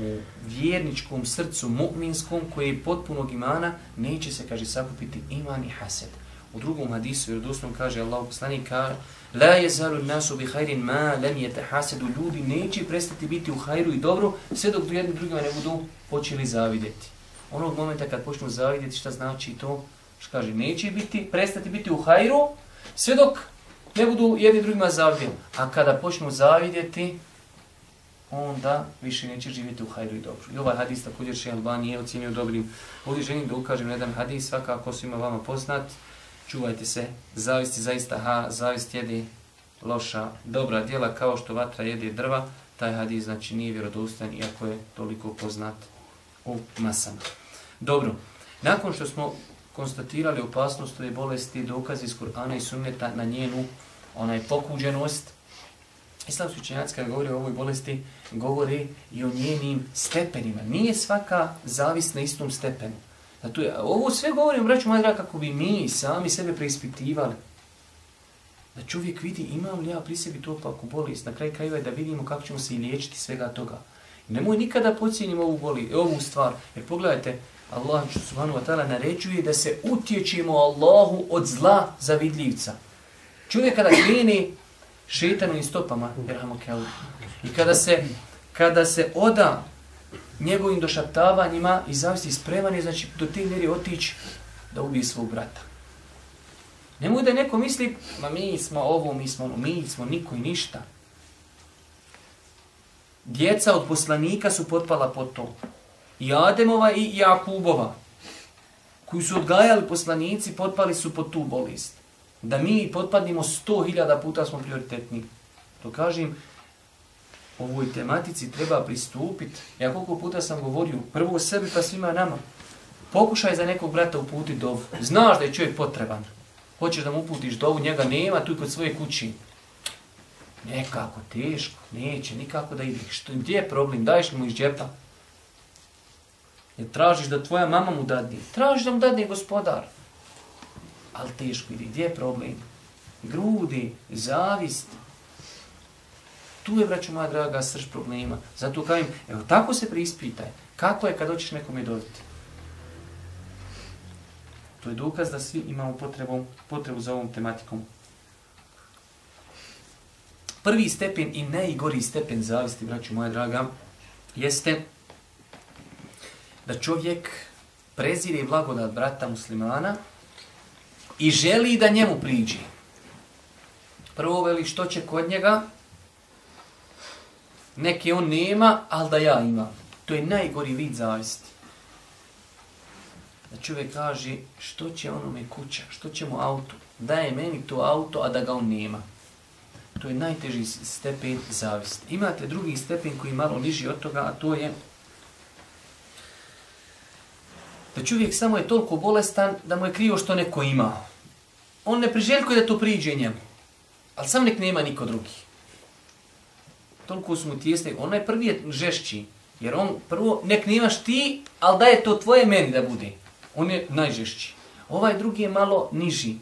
u vjerničkom srcu mu'minskom koji je potpunog imana, neće se, kaže, sakupiti iman i hased. U drugom hadisu, jer doslovno kaže Allah poslanik, La je nasu bi hajrin ma lam yatahasadu hasedu. Ljudi neće prestati biti u hajru i dobru, sve dok jedni drugima ne budu počeli zavidjeti. Onog momenta kad počnu zavidjeti, šta znači to? Što kaže, neće biti, prestati biti u hajru, sve dok ne budu jedni drugima zavidjeti. A kada počnu zavidjeti, onda više neće živjeti u hajru i dobru. I ovaj hadis također še Albani je ocjenio dobrim. Ovdje želim da ukažem jedan hadis, svakako svima vama poznat. Čuvajte se, zavisti zaista, ha, zavist jede loša, dobra djela kao što vatra jede drva. Taj hadis znači nije vjerodostan, iako je toliko poznat u masama. Dobro, nakon što smo konstatirali opasnost ove bolesti, dokazi iz Kur'ana i sunneta na njenu onaj pokuđenost, Islamski učenjaci kada govori o ovoj bolesti, govori i o njenim stepenima. Nije svaka zavis na istom stepenu. Zato je, ovo sve govorim, braću moja draga, kako bi mi sami sebe preispitivali. Da čovjek vidi imam li ja pri sebi to opaku bolest, na kraj krajeva je da vidimo kako ćemo se i liječiti svega toga. Nemoj nikada pocijenimo ovu, boli, ovu stvar, jer pogledajte, Allah subhanahu wa ta'ala naređuje da se utječimo Allahu od zla zavidljivca. Čovjek kada krene šetanu i stopama, i kada se, kada se oda njegovim došaptavanjima i zavisti spreman je, znači do te mjeri otići da ubije svog brata. Nemoj da neko misli, ma mi smo ovo, mi smo ono, mi smo niko i ništa. Djeca od poslanika su potpala pod to. I Ademova i Jakubova, koji su odgajali poslanici, potpali su pod tu bolest da mi potpadnimo sto hiljada puta smo prioritetni. To kažem, ovoj tematici treba pristupiti. Ja koliko puta sam govorio, prvo sebi pa svima nama. Pokušaj za nekog brata uputiti dovu. Znaš da je čovjek potreban. Hoćeš da mu uputiš dovu, njega nema tu kod svoje kući. Nekako, teško, neće, nikako da ide. Što, gdje je problem? Daješ mu iz džepa. Je tražiš da tvoja mama mu dadne. Tražiš da mu dadne gospodar ali teško ide. Gdje je problem? grudi, zavist. Tu je, braću moja draga, srž problema. Zato kažem, evo, tako se prispitaj. Kako je kad hoćeš nekome dobiti? To je dokaz da svi imamo potrebu, potrebu za ovom tematikom. Prvi stepen i najgori stepen zavisti, braću moja draga, jeste da čovjek prezire blagodat brata muslimana i želi da njemu priđi. Prvo veli što će kod njega, neke on nema, ali da ja imam. To je najgori vid zavisti. Da čovjek kaže što će onome kuća, što će mu auto, daje meni to auto, a da ga on nema. To je najteži stepen zavisti. Imate drugi stepen koji je malo niži od toga, a to je da čovjek samo je toliko bolestan da mu je krivo što neko ima. On ne priželjkuje da to priđe njemu, ali sam nek nema niko drugi. Toliko su mu tijesne, on je prvi je žešći, jer on prvo nek nemaš ti, ali da je to tvoje meni da bude. On je najžešći. Ovaj drugi je malo niži.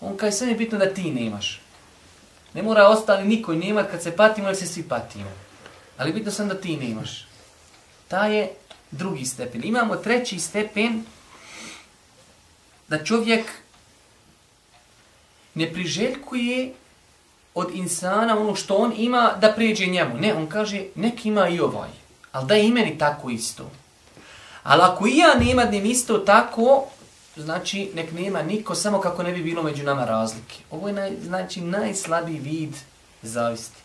On kaj sve je bitno da ti nemaš. Ne mora ostali niko nemat kad se patimo, jer se svi patimo. Ali bitno sam da ti nemaš. Ta je drugi stepen. Imamo treći stepen da čovjek ne priželjkuje od insana ono što on ima da prijeđe njemu. Ne, on kaže nek ima i ovaj. Ali da imeni i meni tako isto. Ali ako i ja nema da isto tako, znači nek nema niko, samo kako ne bi bilo među nama razlike. Ovo je naj, znači najslabiji vid zavisti.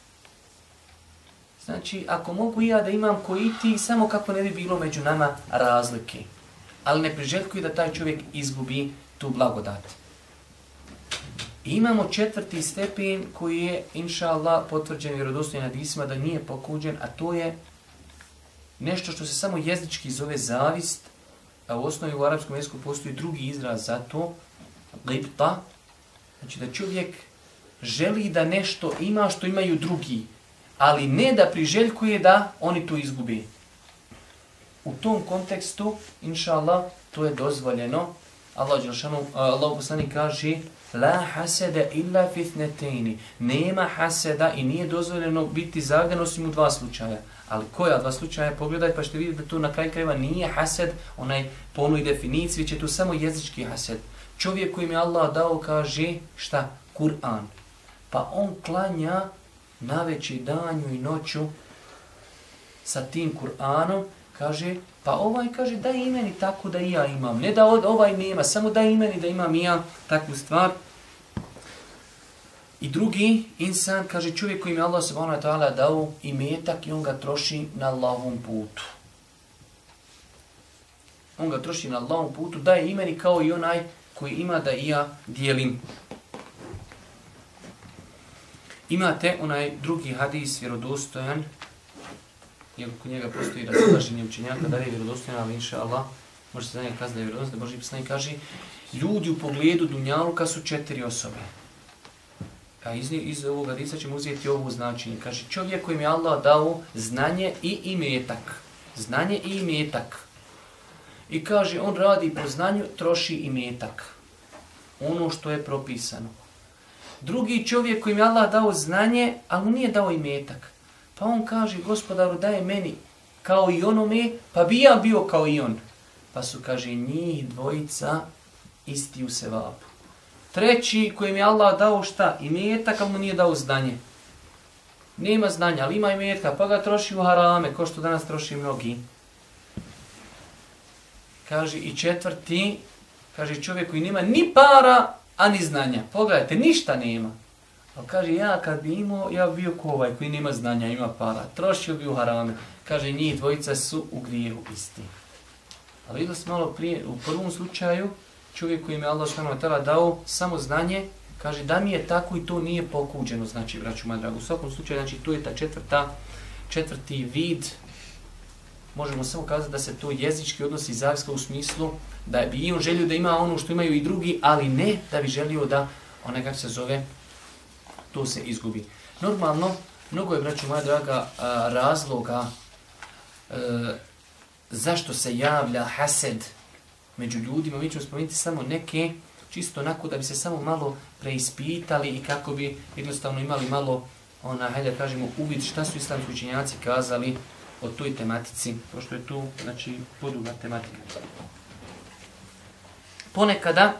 Znači, ako mogu ja da imam koji ti, samo kako ne bi bilo među nama razlike. Ali ne priželjkuju da taj čovjek izgubi tu blagodat. I imamo četvrti stepen koji je, inša Allah, potvrđen vjerodostojnim hadisima da nije pokuđen, a to je nešto što se samo jezički zove zavist, a u osnovi u arapskom jeziku postoji drugi izraz za to, gibta, znači da čovjek želi da nešto ima što imaju drugi, ali ne da priželjkuje da oni to izgubi. U tom kontekstu, inša Allah, to je dozvoljeno. Allah, Đelšanu, Allah poslani kaže, La haseda illa fitnetejni. Nema haseda i nije dozvoljeno biti zagan osim u dva slučaja. Ali koja dva slučaja? Pogledaj pa ćete vidjeti da tu na kraj krajeva nije hased, onaj po onoj definiciji, će tu samo jezički hased. Čovjek kojim je Allah dao kaže šta? Kur'an. Pa on klanja na veći danju i noću sa tim Kur'anom, kaže, pa ovaj kaže da i meni tako da i ja imam. Ne da ovaj nema, samo da i meni da imam i ja takvu stvar. I drugi insan, kaže čovjek kojim je Allah subhanahu wa ta'ala dao i metak i on ga troši na Allahom putu. On ga troši na Allahom putu, daje imeni kao i onaj koji ima da i ja dijelim. Imate onaj drugi hadis vjerodostojan, jer kod njega postoji razilaženje učenjaka, da je vjerodostojan, ali inša Allah, može se da njega kazi da je vjerodostojan, Boži poslanik kaže, ljudi u pogledu Dunjaluka su četiri osobe. A iz, iz ovog hadisa ćemo uzeti ovo značenje. Kaže, čovjek kojim je Allah dao znanje i imetak. Znanje i imetak. I kaže, on radi po znanju, troši imetak. Ono što je propisano. Drugi čovjek kojim je Allah dao znanje, ali mu nije dao imetak. Pa on kaže, gospodaru, daje meni kao i onome, pa bi ja bio kao i on. Pa su, kaže, njih dvojica isti u sevapu. Treći kojim je Allah dao šta? I Imetak, ali mu nije dao znanje. Nema znanja, ali ima imetka, pa ga troši u harame, ko što danas troši mnogi. Kaže i četvrti, kaže čovjek koji nema ni para, a ni znanja. Pogledajte, ništa nema. Ali kaže, ja kad bi imao, ja bi bio ko ovaj koji nema znanja, ima para. Trošio bi u harame. Kaže, njih dvojica su u grijehu isti. Ali vidio smo malo prije, u prvom slučaju, čovjek koji je Allah s.w.t. dao samo znanje, kaže da mi je tako i to nije pokuđeno, znači, braću moja draga. U svakom slučaju, znači, to je ta četvrta, četvrti vid, možemo samo kazati da se to jezički odnosi zaviska u smislu da bi i on želio da ima ono što imaju i drugi, ali ne da bi želio da onaj kako se zove, to se izgubi. Normalno, mnogo je, braću moja draga, razloga e, zašto se javlja hased među ljudima, mi ćemo spomenuti samo neke, čisto onako da bi se samo malo preispitali i kako bi jednostavno imali malo, ona, hajde da kažemo, uvid šta su islamski učenjaci kazali o toj tematici, pošto je tu, znači, poduga tematika. Ponekada,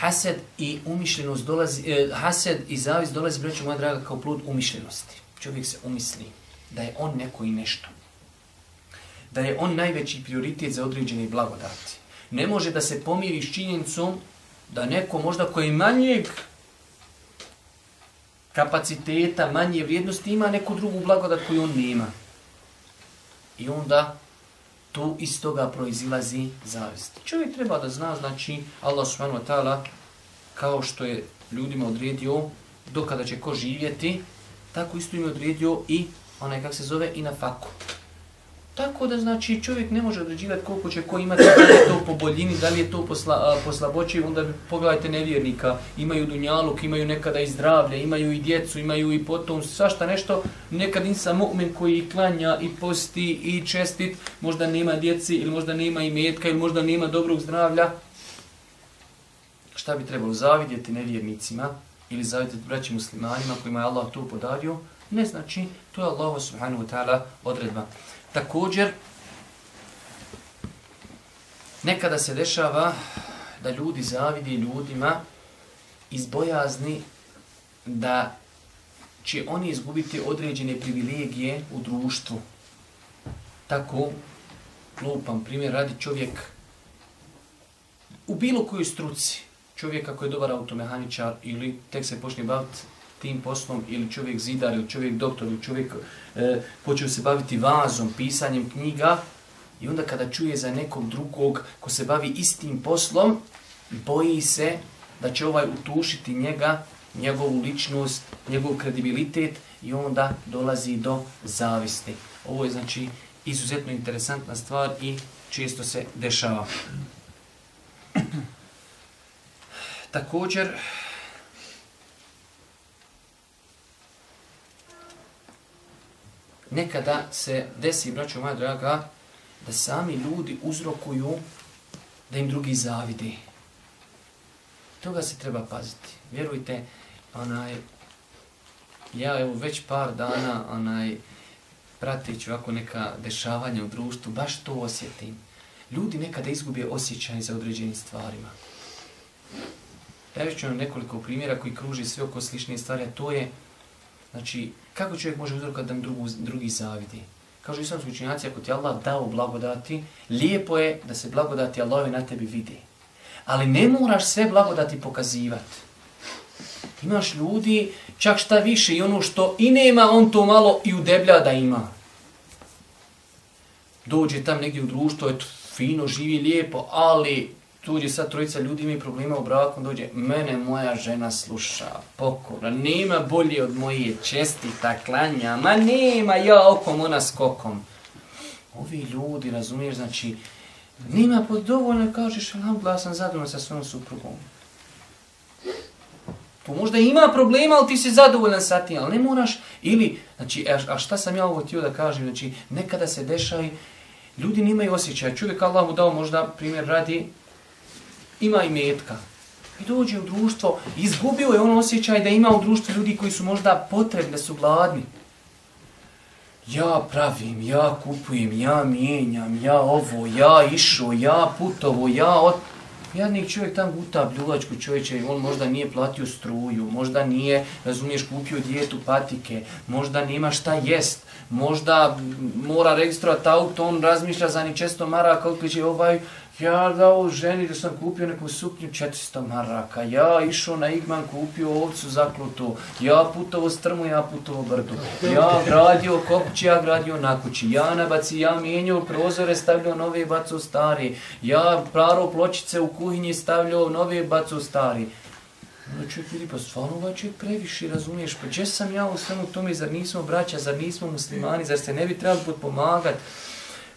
hased i umišljenost dolazi, eh, hased i zavis dolazi, breću moja draga, kao plod umišljenosti. Čovjek se umisli da je on neko i nešto. Da je on najveći prioritet za određene blagodati. Ne može da se pomiri s činjenicom da neko možda koji manjeg kapaciteta, manje vrijednosti ima neku drugu blagodat koju on nema. I onda tu iz toga proizilazi zavist. Čovjek treba da zna, znači, Allah subhanahu wa ta'ala, kao što je ljudima odredio dokada će ko živjeti, tako isto im je odredio i onaj, kak se zove, i na faku. Tako da znači čovjek ne može određivati koliko će ko imati, da li je to po boljini, da li je to po, sla, po slaboći, onda pogledajte nevjernika, imaju dunjaluk, imaju nekada i zdravlje, imaju i djecu, imaju i potom svašta nešto, nekad insa mu'min koji klanja i posti i čestit, možda nema djeci ili možda nema i metka ili možda nema dobrog zdravlja. Šta bi trebalo zavidjeti nevjernicima ili zavidjeti braći muslimanima kojima je Allah to podario? Ne znači, to je Allah subhanahu wa ta'ala odredba. Također, nekada se dešava da ljudi zavidi ljudima iz bojazni da će oni izgubiti određene privilegije u društvu. Tako, lupam primjer, radi čovjek u bilo kojoj struci, čovjek ako je dobar automehaničar ili tek se počne baviti tim poslom ili čovjek zidar ili čovjek doktor ili čovjek e, počeo se baviti vazom, pisanjem knjiga i onda kada čuje za nekog drugog ko se bavi istim poslom, boji se da će ovaj utušiti njega, njegovu ličnost, njegov kredibilitet i onda dolazi do zavisti. Ovo je znači izuzetno interesantna stvar i često se dešava. Također, nekada se desi, braćo moja draga, da sami ljudi uzrokuju da im drugi zavidi. Toga se treba paziti. Vjerujte, onaj, ja evo već par dana onaj, pratiću ovako neka dešavanja u društvu, baš to osjetim. Ljudi nekada izgubije osjećaj za određenim stvarima. Ja ću vam nekoliko primjera koji kruži sve oko slične stvari, a to je Znači, kako čovjek može uzrokat da drugu, drugi zavidi? Kažu islamski učinjaci, ako ti Allah dao blagodati, lijepo je da se blagodati Allahove na tebi vidi. Ali ne moraš sve blagodati pokazivati. Imaš ljudi, čak šta više i ono što i nema, on to malo i udeblja da ima. Dođe tam negdje u društvo, eto, fino, živi lijepo, ali tuđe sad trojica ljudi imaju problema u braku, dođe, mene moja žena sluša, pokora, nema bolje od moje čestita klanja, ma nema ja okom, ona skokom. Ovi ljudi, razumiješ, znači, nema podovoljno, kažeš, alhamdulillah, sam zadovoljno sa svojom suprugom. To možda ima problema, ali ti si zadovoljan sa tim, ali ne moraš, ili, znači, a šta sam ja ovo htio da kažem, znači, nekada se dešaj, ljudi nemaju osjećaja. čovjek Allah mu dao možda, primjer, radi, ima i metka. I dođe u društvo, izgubio je on osjećaj da ima u društvu ljudi koji su možda potrebni, da su gladni. Ja pravim, ja kupujem, ja mijenjam, ja ovo, ja išo, ja putovo, ja od... Jadnik čovjek tam guta bljuvačku čovječe, on možda nije platio struju, možda nije, razumiješ, kupio dijetu patike, možda nema šta jest, možda mora registrovati auto, on razmišlja za ni često mara, koliko će ovaj, Ja dao ženi da sam kupio neku suknju 400 maraka. Ja išao na Igman, kupio ovcu zaklutu. Ja putovo strmu, ja putovo brdu. Ja gradio kokući, ja gradio na kući. Ja na baci, ja mijenio prozore, stavljao nove bacu stari. Ja praro pločice u kuhinji, stavljao nove bacu stari. Onda čovjek vidi, pa stvarno ovaj čovjek previše, razumiješ? Pa gdje sam ja u svemu tome, zar nismo braća, zar nismo muslimani, zar se ne bi trebali potpomagati,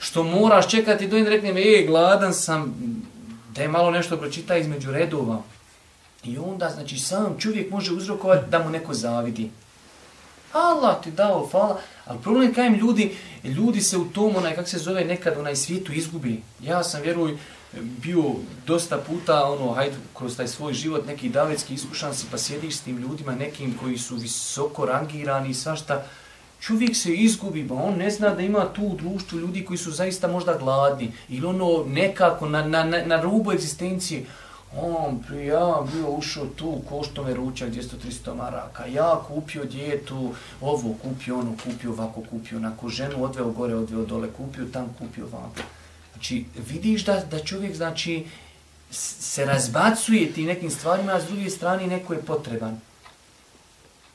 što moraš čekati do mi ej, gladan sam, da je malo nešto pročita između redova. I onda, znači, sam čovjek može uzrokovati da mu neko zavidi. Allah ti dao, hvala. Ali problem je kajem ljudi, ljudi se u tom, onaj, kak se zove, nekad onaj svijetu izgubi. Ja sam, vjeruj, bio dosta puta, ono, hajde, kroz taj svoj život, neki davetski iskušan si, pa sjediš s tim ljudima, nekim koji su visoko rangirani i svašta, čovjek se izgubi, ba on ne zna da ima tu u društvu ljudi koji su zaista možda gladni, ili ono, nekako, na, na, na, na rubu egzistencije, on, pri ja bio ušao tu, košto me ručak, 200-300 maraka, ja kupio djetu, ovo kupio, ono kupio, ovako kupio, onako ženu odveo gore, odveo dole, kupio tam, kupio vam. Znači, vidiš da, da čovjek, znači, se razbacuje ti nekim stvarima, a s druge strane neko je potreban.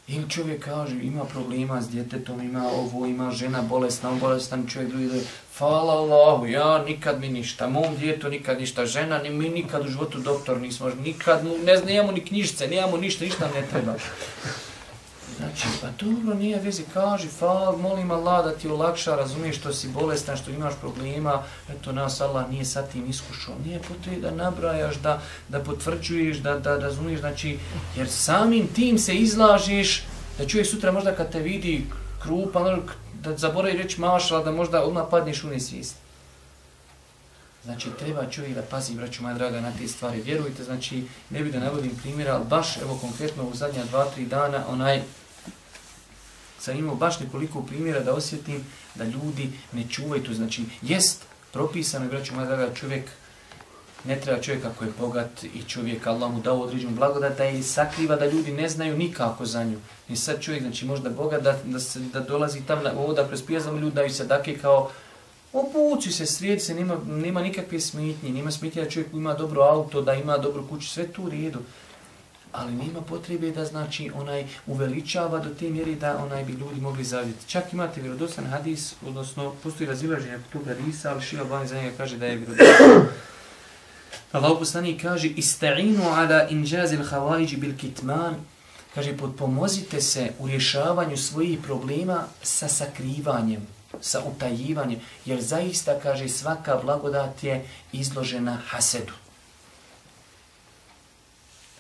Ili čovjek kaže, ima problema s djetetom, ima ovo, ima žena bolesna, on bolestan čovjek drugi, da Hvala Allahu, ja nikad mi ništa, mom djetu nikad ništa, žena, ni mi nikad u životu doktor nismo, nikad, ne znam, nijemo ni knjižice, nemamo ništa, ništa ne treba. Znači, pa dobro, nije vezi, kaži, fal, molim Allah da ti olakša, razumiješ što si bolestan, što imaš problema, eto nas Allah nije sa tim iskušao, nije potrebno da nabrajaš, da, da potvrđuješ, da, da razumiješ, znači, jer samim tim se izlažiš, da čuješ sutra možda kad te vidi krupan, da zaboravi reći mašala, da možda odmah padneš u nesvijest. Znači, treba čovjek da pazi, braću moja draga, na te stvari. Vjerujte, znači, ne bi da navodim primjera, ali baš, evo, konkretno u zadnja dva, tri dana, onaj, sam imao baš nekoliko primjera da osjetim da ljudi ne čuvaju to. Znači, jest propisano, braću moja draga, čovjek, ne treba čovjek ako je bogat i čovjek Allah mu dao određenu blagodat da je sakriva da ljudi ne znaju nikako za nju. I sad čovjek, znači možda bogat da, da, se, da dolazi tam na voda kroz pijazom ljudi daju se dake kao opući se, srijedi se, nema, nema nikakve smetnje, nema smetnje da čovjek ima dobro auto, da ima dobro kuću, sve tu u redu. Ali nema potrebe da znači onaj uveličava do te mjeri da onaj bi ljudi mogli zavljeti. Čak imate vjerodostan hadis, odnosno postoji razilaženje oko toga hadisa, ali Šila Bani za njega kaže da je vjerodostan. Allah poslani kaže ista'inu ala injazil havajđi bil kitman kaže podpomozite se u rješavanju svojih problema sa sakrivanjem sa utajivanjem jer zaista kaže svaka blagodat je izložena hasedu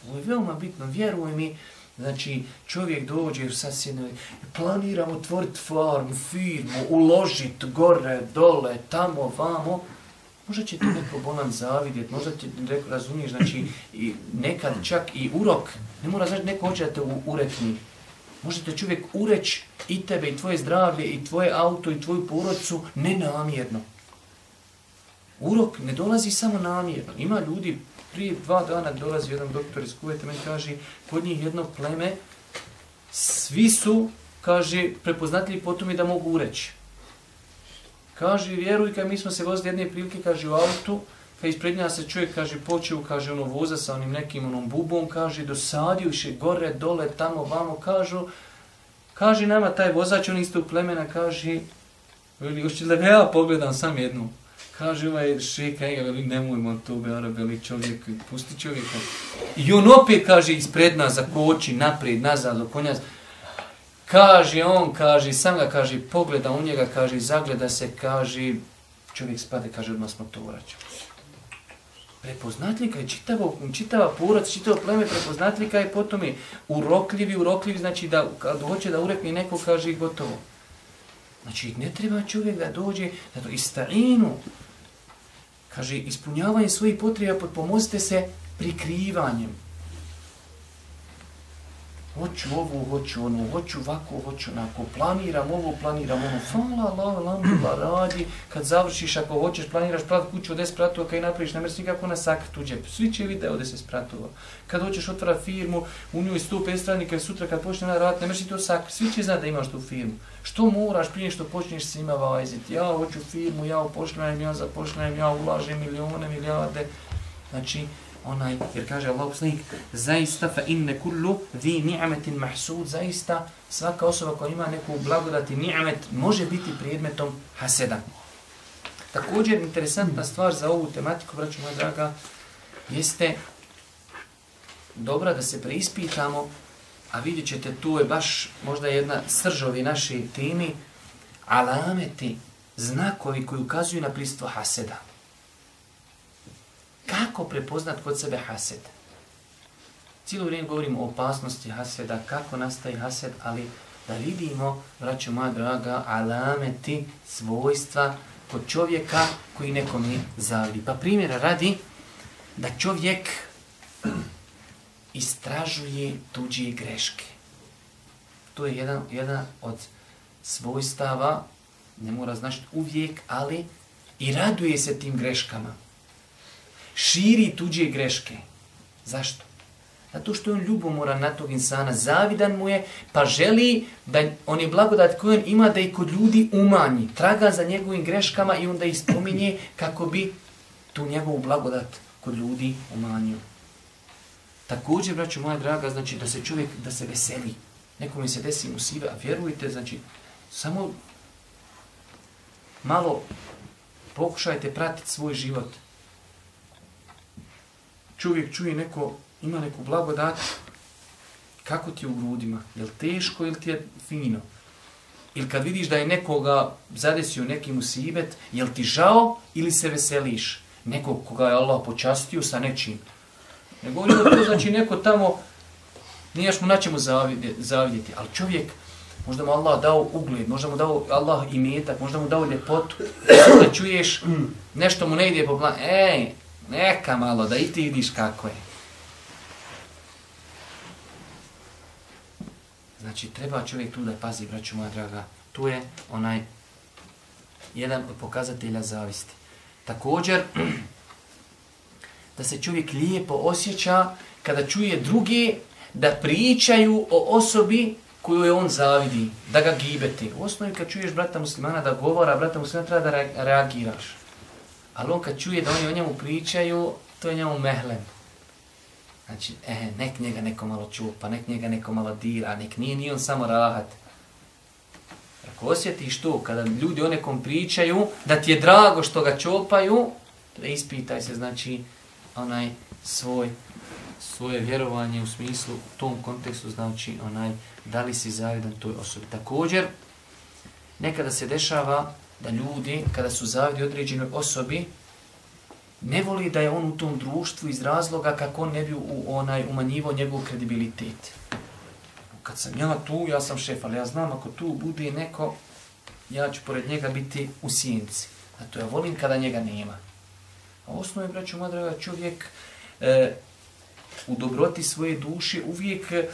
ovo je veoma bitno vjeruj mi Znači, čovjek dođe u sasjedno, planiramo otvoriti farm, firmu, uložiti gore, dole, tamo, vamo, Možda će ti neko bolan zavidjet, možda ti neko razumiješ, znači i nekad čak i urok, ne mora znači neko hoće da te uretni. Možda te čovjek ureć i tebe, i tvoje zdravlje, i tvoje auto, i tvoju porodcu, nenamjerno. Urok ne dolazi samo namjerno. Ima ljudi, prije dva dana dolazi jedan doktor iz Kuvete, meni kaže, kod njih jedno pleme, svi su, kaže, prepoznatljivi potom da mogu ureći. Kaže, vjeruj, kad mi smo se vozili jedne prilike, kaže, u autu, kad ispred njega se čovjek, kaže, počeo, kaže, ono, voza sa onim nekim onom bubom, kaže, dosadio še gore, dole, tamo, vamo, kažu, kaže nama taj vozač, on istog plemena, kaže, veli, još da ja pogledam sam jednu, kaže, ovaj šeka, ja veli, nemojmo to, be, veli, čovjek, pusti čovjeka. I on opet, kaže, ispred nas, za koči, naprijed, nazad, do konja. Kaže on, kaže, sam ga kaže, pogleda u njega, kaže, zagleda se, kaže, čovjek spade, kaže, odmah smo to vraćali. Prepoznatlika je čitava, čitava porac, čitavo pleme, prepoznatlika je potom je urokljivi, urokljivi, znači da kad hoće da urekne neko, kaže, gotovo. Znači, ne treba čovjek da dođe, da to istarinu, kaže, ispunjavanje svojih potreba, potpomozite se prikrivanjem hoću ovo, hoću ono, hoću ovako, hoću onako, planiram ovo, planiram ono, fala, la, la, la, radi, kad završiš, ako hoćeš, planiraš prat kuću od 10 pratova, kad napraviš, ne mreš nikako na sak tuđe, svi će vidjeti od 10 pratova. Kad hoćeš otvara firmu, u njoj 105 stranika, sutra kad počne na rad, ne mreš to sak, svi će znati da imaš tu firmu. Što moraš prije što počneš s ima vajziti? Ja hoću firmu, ja upošljajem, ja zapošljajem, ja ulažem milijone, milijarde. Znači, onaj, jer kaže Allah poslanik, zaista fa inne kullu vi ni'ametin mahsud, zaista svaka osoba koja ima neku blagodati ni'amet može biti predmetom haseda. Također, interesantna stvar za ovu tematiku, braću moja draga, jeste dobra da se preispitamo, a vidjet ćete, tu je baš možda jedna sržovi naši temi, alameti, znakovi koji ukazuju na pristvo haseda kako prepoznat kod sebe hased? Cijelo vrijeme govorimo o opasnosti haseda, kako nastaje hased, ali da vidimo, braćo moja draga, alameti, svojstva kod čovjeka koji nekome zavidi. Pa primjera radi da čovjek istražuje tuđe greške. To je jedan, jedan od svojstava, ne mora značiti uvijek, ali i raduje se tim greškama. Širi tuđe greške. Zašto? Zato što je on ljubomoran na tog insana, zavidan mu je, pa želi da on je blagodat koju on ima da i kod ljudi umanji. Traga za njegovim greškama i onda ih spominje kako bi tu njegovu blagodat kod ljudi umanjio. Također, braću moja draga, znači da se čovjek, da se veseli. Nekom se desi mu sive, a vjerujte, znači, samo malo pokušajte pratiti svoj život. Čovjek čuje neko ima neku blagodat, kako ti je u grudima? Je li teško ili ti je fino? Ili kad vidiš da je nekoga zadesio neki musibet, je li ti žao ili se veseliš? Nekog koga je Allah počastio sa nečim. Ne govorim da to znači neko tamo, nijaš mu na čemu zavidjeti, ali čovjek, možda mu Allah dao ugled, možda mu dao Allah imetak, možda mu dao ljepotu, da čuješ nešto mu ne ide po plan, ej, neka malo, da i ti vidiš kako je. Znači, treba čovjek tu da pazi, braću moja draga. Tu je onaj jedan od pokazatelja zavisti. Također, da se čovjek lijepo osjeća kada čuje druge da pričaju o osobi koju je on zavidi, da ga gibeti. U osnovi kad čuješ brata muslimana da govora, brata muslimana treba da reagiraš. Ali on kad čuje da oni o njemu pričaju, to je njemu mehlen. Znači, e, nek njega neko malo čupa, nek njega neko malo dira, nek nije ni on samo rahat. Ako osjetiš to, kada ljudi o nekom pričaju, da ti je drago što ga čopaju, ispitaj se, znači, onaj svoj, svoje vjerovanje u smislu, u tom kontekstu, znači, onaj, da li si zavidan toj osobi. Također, nekada se dešava da ljudi, kada su zavidi određenoj osobi, ne voli da je on u tom društvu iz razloga kako on ne bi u, onaj umanjivo njegov kredibilitet. Kad sam ja tu, ja sam šef, ali ja znam ako tu bude neko, ja ću pored njega biti u sjenci. A to ja volim kada njega nema. A osnovno je, braću, moja draga, čovjek e, u dobroti svoje duše uvijek e,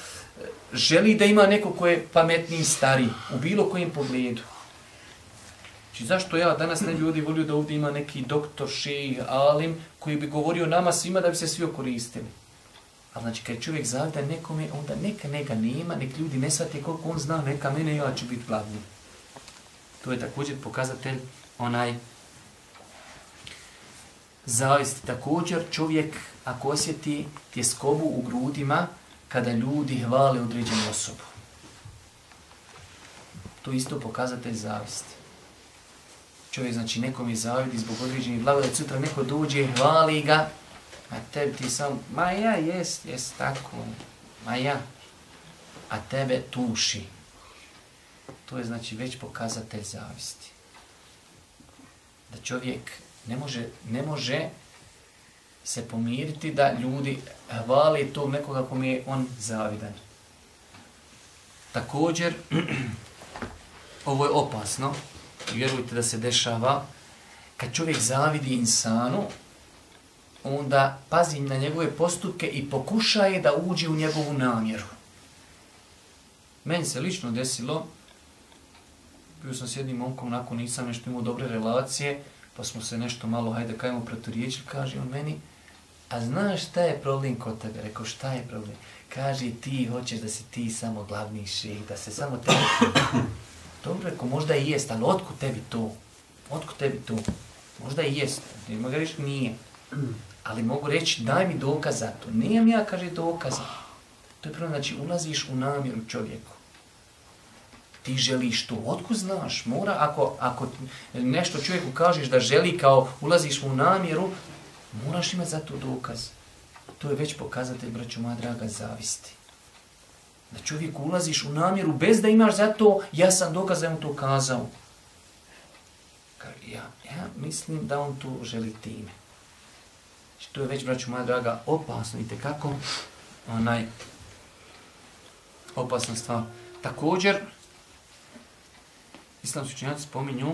želi da ima neko ko je pametniji i stariji u bilo kojem pogledu. Znači zašto ja danas ne ljudi volio da ovdje ima neki doktor, šejih, alim, koji bi govorio nama svima da bi se svi okoristili. A znači kad čovjek zavida nekome, onda neka neka nema, nek ljudi ne shvate koliko on zna, neka mene ja ću biti glavni. To je također pokazatelj onaj zavist. Također čovjek ako osjeti tjeskobu u grudima kada ljudi hvale određenu osobu. To isto pokazatelj zavisti čovjek znači nekom je zavidi zbog određenih blagodat, sutra neko dođe, hvali ga, a tebi ti sam, ma ja, jes, jes, tako, ma ja, a tebe tuši. To je znači već pokazatelj zavisti. Da čovjek ne može, ne može se pomiriti da ljudi hvali tog nekoga kom je on zavidan. Također, ovo je opasno, vjerujte da se dešava, kad čovjek zavidi insanu, onda pazi na njegove postupke i pokušaje da uđe u njegovu namjeru. Meni se lično desilo, bio sam s jednim momkom, nakon nisam nešto imao dobre relacije, pa smo se nešto malo, hajde kajmo, proturiječili, kaže on meni, a znaš šta je problem kod tebe? Rekao, šta je problem? Kaže, ti hoćeš da si ti samo glavni ših, da se samo te... Dobro, reko, možda i jest, ali otkud tebi to? Otko tebi to? Možda i jest, Nema ga reći nije. Ali mogu reći, daj mi dokaz za to. Nijem ja, kaže, dokaza. To je prvo, znači, ulaziš u namjeru čovjeku. Ti želiš to. Otko znaš? Mora, ako, ako nešto čovjeku kažeš da želi kao ulaziš u namjeru, moraš imati za to dokaz. To je već pokazatelj, braću moja draga, zavisti da čovjek ulaziš u namjeru bez da imaš za to, ja sam dokaz da mu to kazao. Ja, ja mislim da on to želi time. Što to je već, braću moja draga, opasno i tekako onaj opasna stvar. Također, islamski učenjaci spominju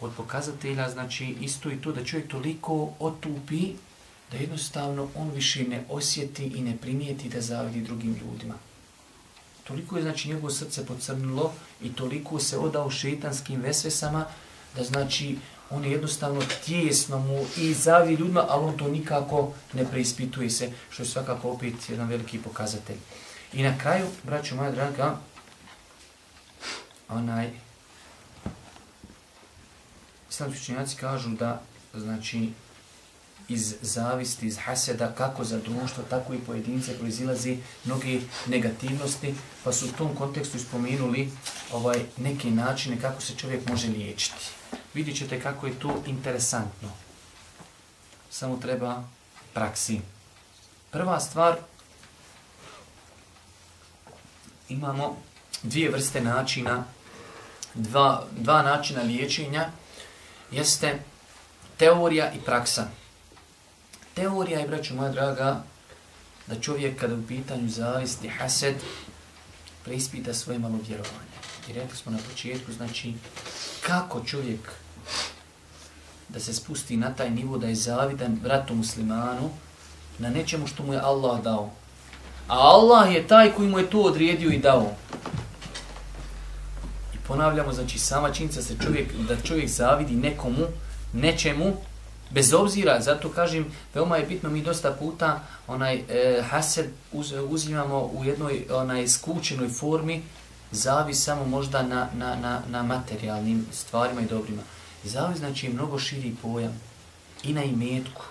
od pokazatelja, znači isto i to da čovjek toliko otupi da jednostavno on više ne osjeti i ne primijeti da zavidi drugim ljudima. Toliko je znači njegovo srce pocrnilo i toliko se odao šetanskim vesvesama da znači on je jednostavno tjesno mu i zavi ljudima, ali on to nikako ne preispituje se, što je svakako opet jedan veliki pokazatelj. I na kraju, braću moja draga, onaj, islamski učenjaci kažu da, znači, iz zavisti, iz haseda, kako za društvo, tako i pojedince proizilazi mnoge negativnosti, pa su u tom kontekstu ispomenuli ovaj neke načine kako se čovjek može liječiti. Vidjet ćete kako je to interesantno. Samo treba praksi. Prva stvar, imamo dvije vrste načina, dva, dva načina liječenja, jeste teorija i praksa. Teorija je, braću moja draga, da čovjek kada u pitanju zavisti hased, preispita svoje malo vjerovanje. I rekli smo na početku, znači, kako čovjek da se spusti na taj nivo da je zavidan bratu muslimanu na nečemu što mu je Allah dao. A Allah je taj koji mu je to odrijedio i dao. I ponavljamo, znači, sama činjenica se čovjek, da čovjek zavidi nekomu, nečemu, Bez obzira, zato kažem, veoma je bitno mi dosta puta onaj e, hased uz, uzimamo u jednoj onaj skučenoj formi, zavi samo možda na, na, na, na materijalnim stvarima i dobrima. Zavi znači je mnogo širi pojam i na imetku,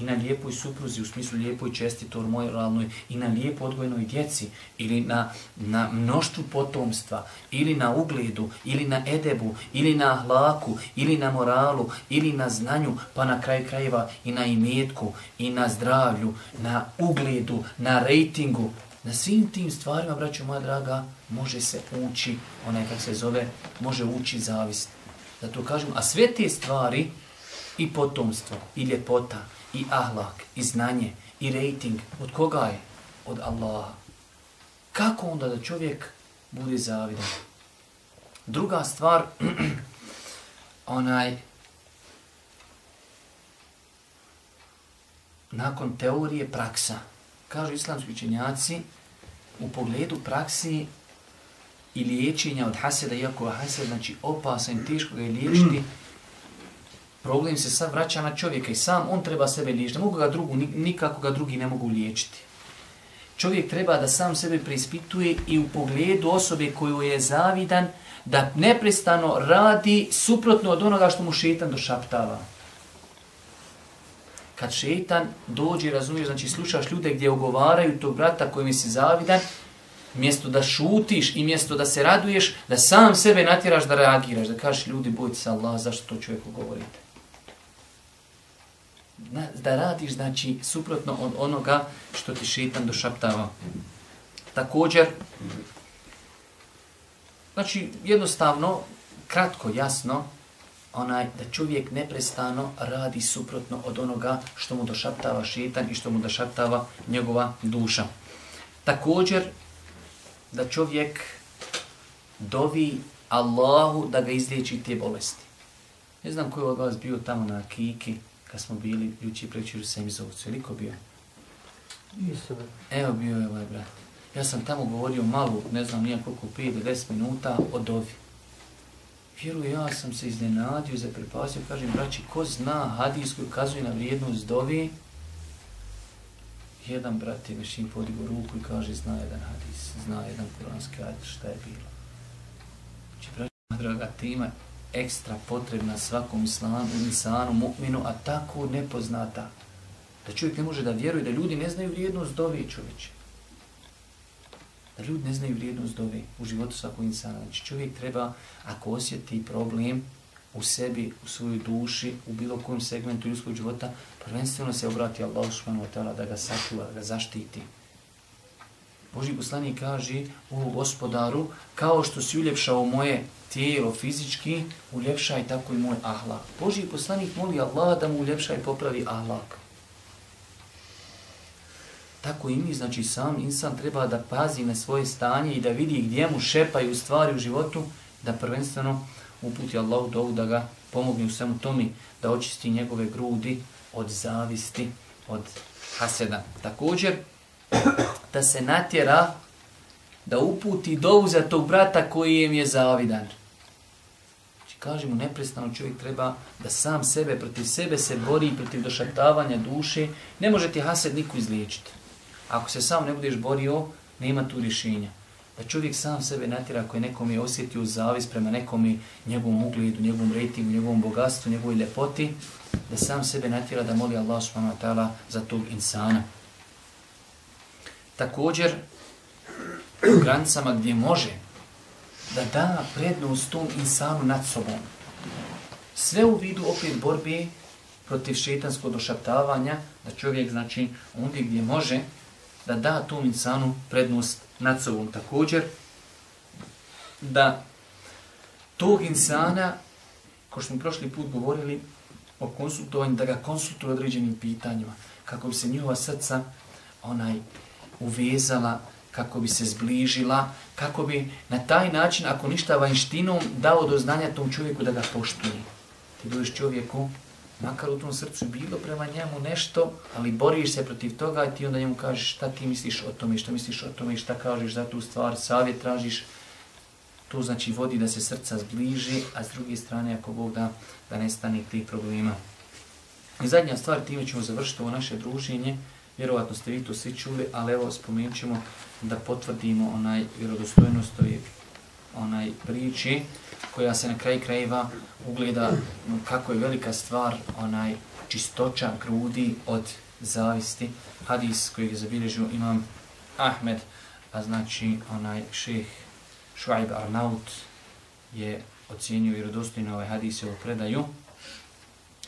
i na lijepoj supruzi, u smislu lijepoj čestitor moralnoj, i na lijepo odgojenoj djeci, ili na, na mnoštvu potomstva, ili na ugledu, ili na edebu, ili na hlaku, ili na moralu, ili na znanju, pa na kraj krajeva i na imetku, i na zdravlju, na ugledu, na rejtingu. Na svim tim stvarima, braćo moja draga, može se ući, onaj kak se zove, može ući zavist. Zato kažem, a sve te stvari, i potomstvo, i ljepota, i ahlak, i znanje, i rating, od koga je? Od Allaha. Kako onda da čovjek bude zavidan? Druga stvar, onaj, nakon teorije praksa, kažu islamski učenjaci, u pogledu praksi i liječenja od haseda, iako je hased, znači opasan i teško ga je liječiti, Problem se sad vraća na čovjeka i sam on treba sebe liječiti. Ne mogu ga drugu, nikako ga drugi ne mogu liječiti. Čovjek treba da sam sebe preispituje i u pogledu osobe koju je zavidan, da neprestano radi suprotno od onoga što mu šetan došaptava. Kad šetan dođe, razumiješ, znači slušaš ljude gdje ogovaraju tog brata kojim si zavidan, mjesto da šutiš i mjesto da se raduješ, da sam sebe natjeraš da reagiraš, da kažeš ljudi bojte se Allah, zašto to čovjeku govorite? Da radiš znači suprotno od onoga što ti šetan došaptava. Također, znači jednostavno, kratko, jasno, onaj da čovjek neprestano radi suprotno od onoga što mu došaptava šetan i što mu došaptava njegova duša. Također, da čovjek dovi Allahu da ga izliječi te bolesti. Ne znam koji od vas bio tamo na Kiki, kad smo bili ljuči preći u Semizovcu. Je liko bio? Nisam. Evo bio je ovaj brat. Ja sam tamo govorio malo, ne znam nijak koliko, 5 do 10 minuta o dovi. Vjeruj, ja sam se iznenadio, zaprepasio, kažem, braći, ko zna hadis koji ukazuje na vrijednost dovi? Jedan brat je vešim podigo ruku i kaže, zna jedan hadis, zna jedan kuranski hadis, šta je bilo. Znači, braći, draga, tema ekstra potrebna svakom islamu, insanu, mu'minu, a tako nepoznata. Da čovjek ne može da vjeruje, da ljudi ne znaju vrijednost dove čovječe. Da ljudi ne znaju vrijednost dove u životu svakog insana. Znači čovjek treba, ako osjeti problem u sebi, u svojoj duši, u bilo kojem segmentu ljudskog života, prvenstveno se obrati Allah subhanahu wa ta'ala da ga sačuva, da ga zaštiti. Boži poslanik kaže o gospodaru, kao što si uljepšao moje tijelo fizički, uljepšaj tako i moj ahlak. Boži poslanik moli Allah da mu uljepša i popravi ahlak. Tako i mi, znači sam insan treba da pazi na svoje stanje i da vidi gdje mu šepaju stvari u životu, da prvenstveno uputi Allahu dovu da ga pomogne u svemu tomi da očisti njegove grudi od zavisti, od haseda. Također, da se natjera da uputi dovu za tog brata koji im je zavidan. Kažemo, neprestano čovjek treba da sam sebe, protiv sebe se bori, protiv došatavanja duše. Ne može ti hased niko izliječiti. Ako se sam ne budeš borio, nema tu rješenja. Da čovjek sam sebe natjera ako je nekom je osjetio zavis prema nekom njegovom ugledu, njegovom rejtingu, njegovom bogatstvu, njegovoj ljepoti, da sam sebe natjera da moli Allah subhanahu wa ta'ala za tog insana. Također, u granicama gdje može da da prednost tom insanu nad sobom. Sve u vidu opet borbe protiv šetanskog došaptavanja, da čovjek, znači, ondje gdje može, da da tom insanu prednost nad sobom. Također, da tog insana, ko što smo prošli put govorili o konsultovanju, da ga konsultuje određenim pitanjima, kako bi se njihova srca onaj uvezala, kako bi se zbližila, kako bi na taj način, ako ništa vanštinom, dao do znanja tom čovjeku da ga poštuje. Ti budeš čovjeku, makar u tom srcu bilo prema njemu nešto, ali boriš se protiv toga i ti onda njemu kažeš šta ti misliš o tome, šta misliš o tome i šta kažeš za tu stvar, savjet tražiš, to znači vodi da se srca zbliži, a s druge strane, ako Bog da, da nestane tih problema. I zadnja stvar, time ćemo završiti ovo naše druženje, vjerovatno ste vi to svi čuli, ali evo spomenut ćemo da potvrdimo onaj vjerodostojnost ove onaj priči koja se na kraj krajeva ugleda kako je velika stvar onaj čistoća grudi od zavisti. Hadis koji je zabilježio imam Ahmed, a znači onaj šeh Šuaib Arnaut je ocjenio vjerodostojno ovaj hadis u predaju.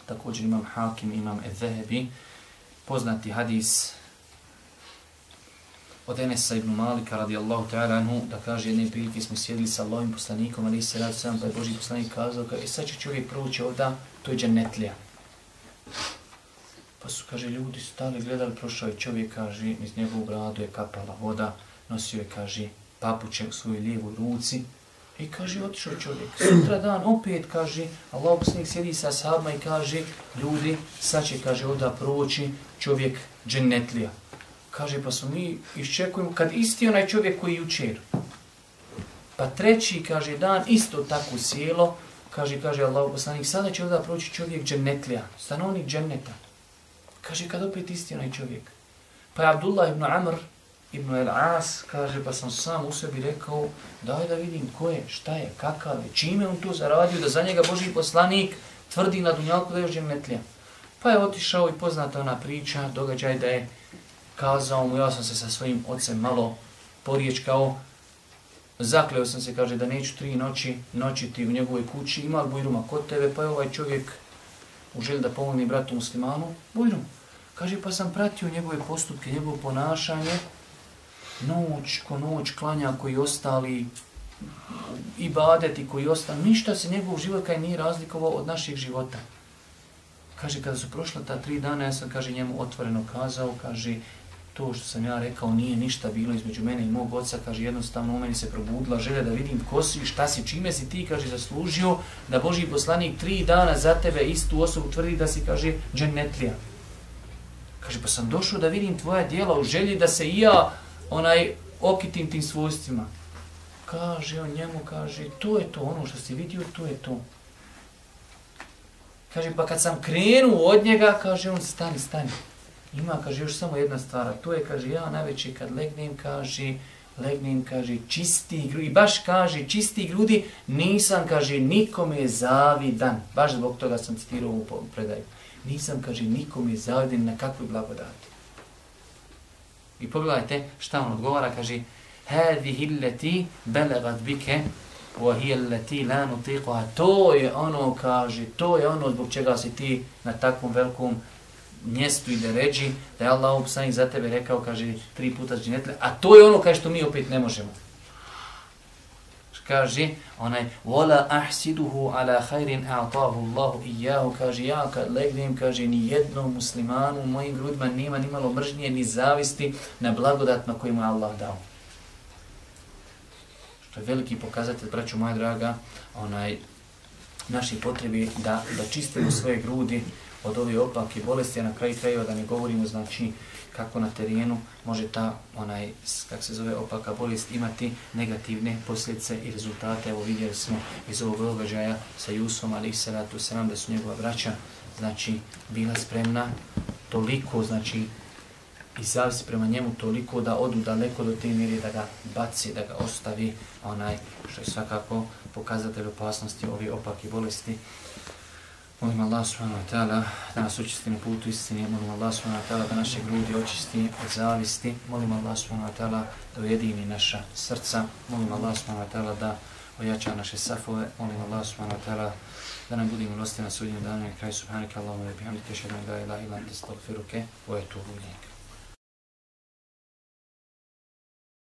Također imam Hakim, imam Ezehebi, poznati hadis od Enesa ibn Malika radijallahu ta'ala anhu, da kaže jedne prilike smo sjedili sa Allahim poslanikom, ali se rad sam, pa je Boži poslanik kazao, kao, e sad će čovjek proći ovda, to je džanetlija. Pa su, kaže, ljudi stali, gledali, prošao je čovjek, kaže, iz njegovog gradu je kapala voda, nosio je, kaže, papuče u svojoj lijevoj ruci, I kaže, otišao čovjek. Sutra dan opet kaže, Allah poslanik sjedi sa sahabima i kaže, ljudi, sad će, kaže, ovda proći čovjek džennetlija. Kaže, pa smo mi iščekujemo kad isti onaj čovjek koji je učer. Pa treći, kaže, dan isto tako sjelo, kaže, kaže Allah poslanik, sada će ovdje proći čovjek džennetlija, stanovnik dženneta. Kaže, kad opet isti onaj čovjek. Pa je Abdullah ibn Amr, Ibn el-As kaže, pa sam sam u sebi rekao, daj da vidim ko je, šta je, kakav je, čime on to zaradio, da za njega Boži poslanik tvrdi na dunjalku da je još. Pa je otišao i poznata ona priča, događaj da je kazao mu, ja sam se sa svojim ocem malo poriječkao, zakleo sam se, kaže, da neću tri noći noćiti u njegovoj kući, ima li bujruma kod tebe, pa je ovaj čovjek u želji da pomogne bratu muslimanu, bujrum. Kaže, pa sam pratio njegove postupke, njegovo ponašanje, noć ko noć klanja koji ostali i badeti koji ostali, ništa se njegov život kaj nije razlikovao od naših života. Kaže, kada su prošla ta tri dana, ja sam, kaže, njemu otvoreno kazao, kaže, to što sam ja rekao nije ništa bilo između mene i mog oca, kaže, jednostavno u meni se probudila želja da vidim ko si, šta si, čime si ti, kaže, zaslužio da Boži poslanik tri dana za tebe istu osobu tvrdi da si, kaže, džennetlija. Kaže, pa sam došao da vidim tvoja dijela u želji da se i ja onaj okitim tim svojstvima. Kaže on njemu, kaže, to je to, ono što si vidio, to je to. Kaže, pa kad sam krenuo od njega, kaže on, stani, stani. Ima, kaže, još samo jedna stvar, to je, kaže, ja najveće kad legnem, kaže, legnem, kaže, čisti grudi, baš kaže, čisti grudi, nisam, kaže, nikome zavidan. Baš zbog toga sam citirao u predaju. Nisam, kaže, nikome zavidan na kakvoj blagodati. I pogledajte šta on odgovara, kaže Hadihi allati balagat bike وهي التي لا نطيقها. To je ono, kaže, to je ono zbog čega si ti na takvom velikom mjestu i deređi, da je Allah upsanik za tebe rekao, kaže, tri puta džinetle, a to je ono kaže što mi opet ne možemo. Kaže onaj wala ahsiduhu ala khairin a'tahu Allahu iyyahu kaže ja kad legnem kaže ni jednom muslimanu u mojim grudima nema ni malo mržnje ni zavisti na blagodat na koju Allah dao. Što je veliki pokazatelj braćo moja draga onaj naši potrebi da, da čistimo svoje grudi od ove opake bolesti, a na kraju krajeva da ne govorimo znači kako na terenu može ta onaj kako se zove opaka bolest imati negativne posljedice i rezultate. Evo vidjeli smo iz ovog događaja sa Jusom, ali i salatu selam da su njegova braća znači bila spremna toliko znači i zavisi prema njemu toliko da odu daleko do te mjere da ga baci, da ga ostavi onaj što je svakako pokazatelj opasnosti ove opake bolesti. Molim Allah subhanahu wa ta'ala da nas učisti na putu istine. Molim Allah subhanahu wa ta'ala da naše grudi očisti od zavisti. Molim Allah subhanahu wa ta'ala da ujedini naša srca. Molim Allah subhanahu wa ta'ala da ojača naše safove. Molim Allah subhanahu wa ta'ala da nam budi milosti na sudnjem danu i kraju subhanaka Allahumma wa bihamdika ashhadu an la ilaha illa anta astaghfiruka wa atubu ilayk.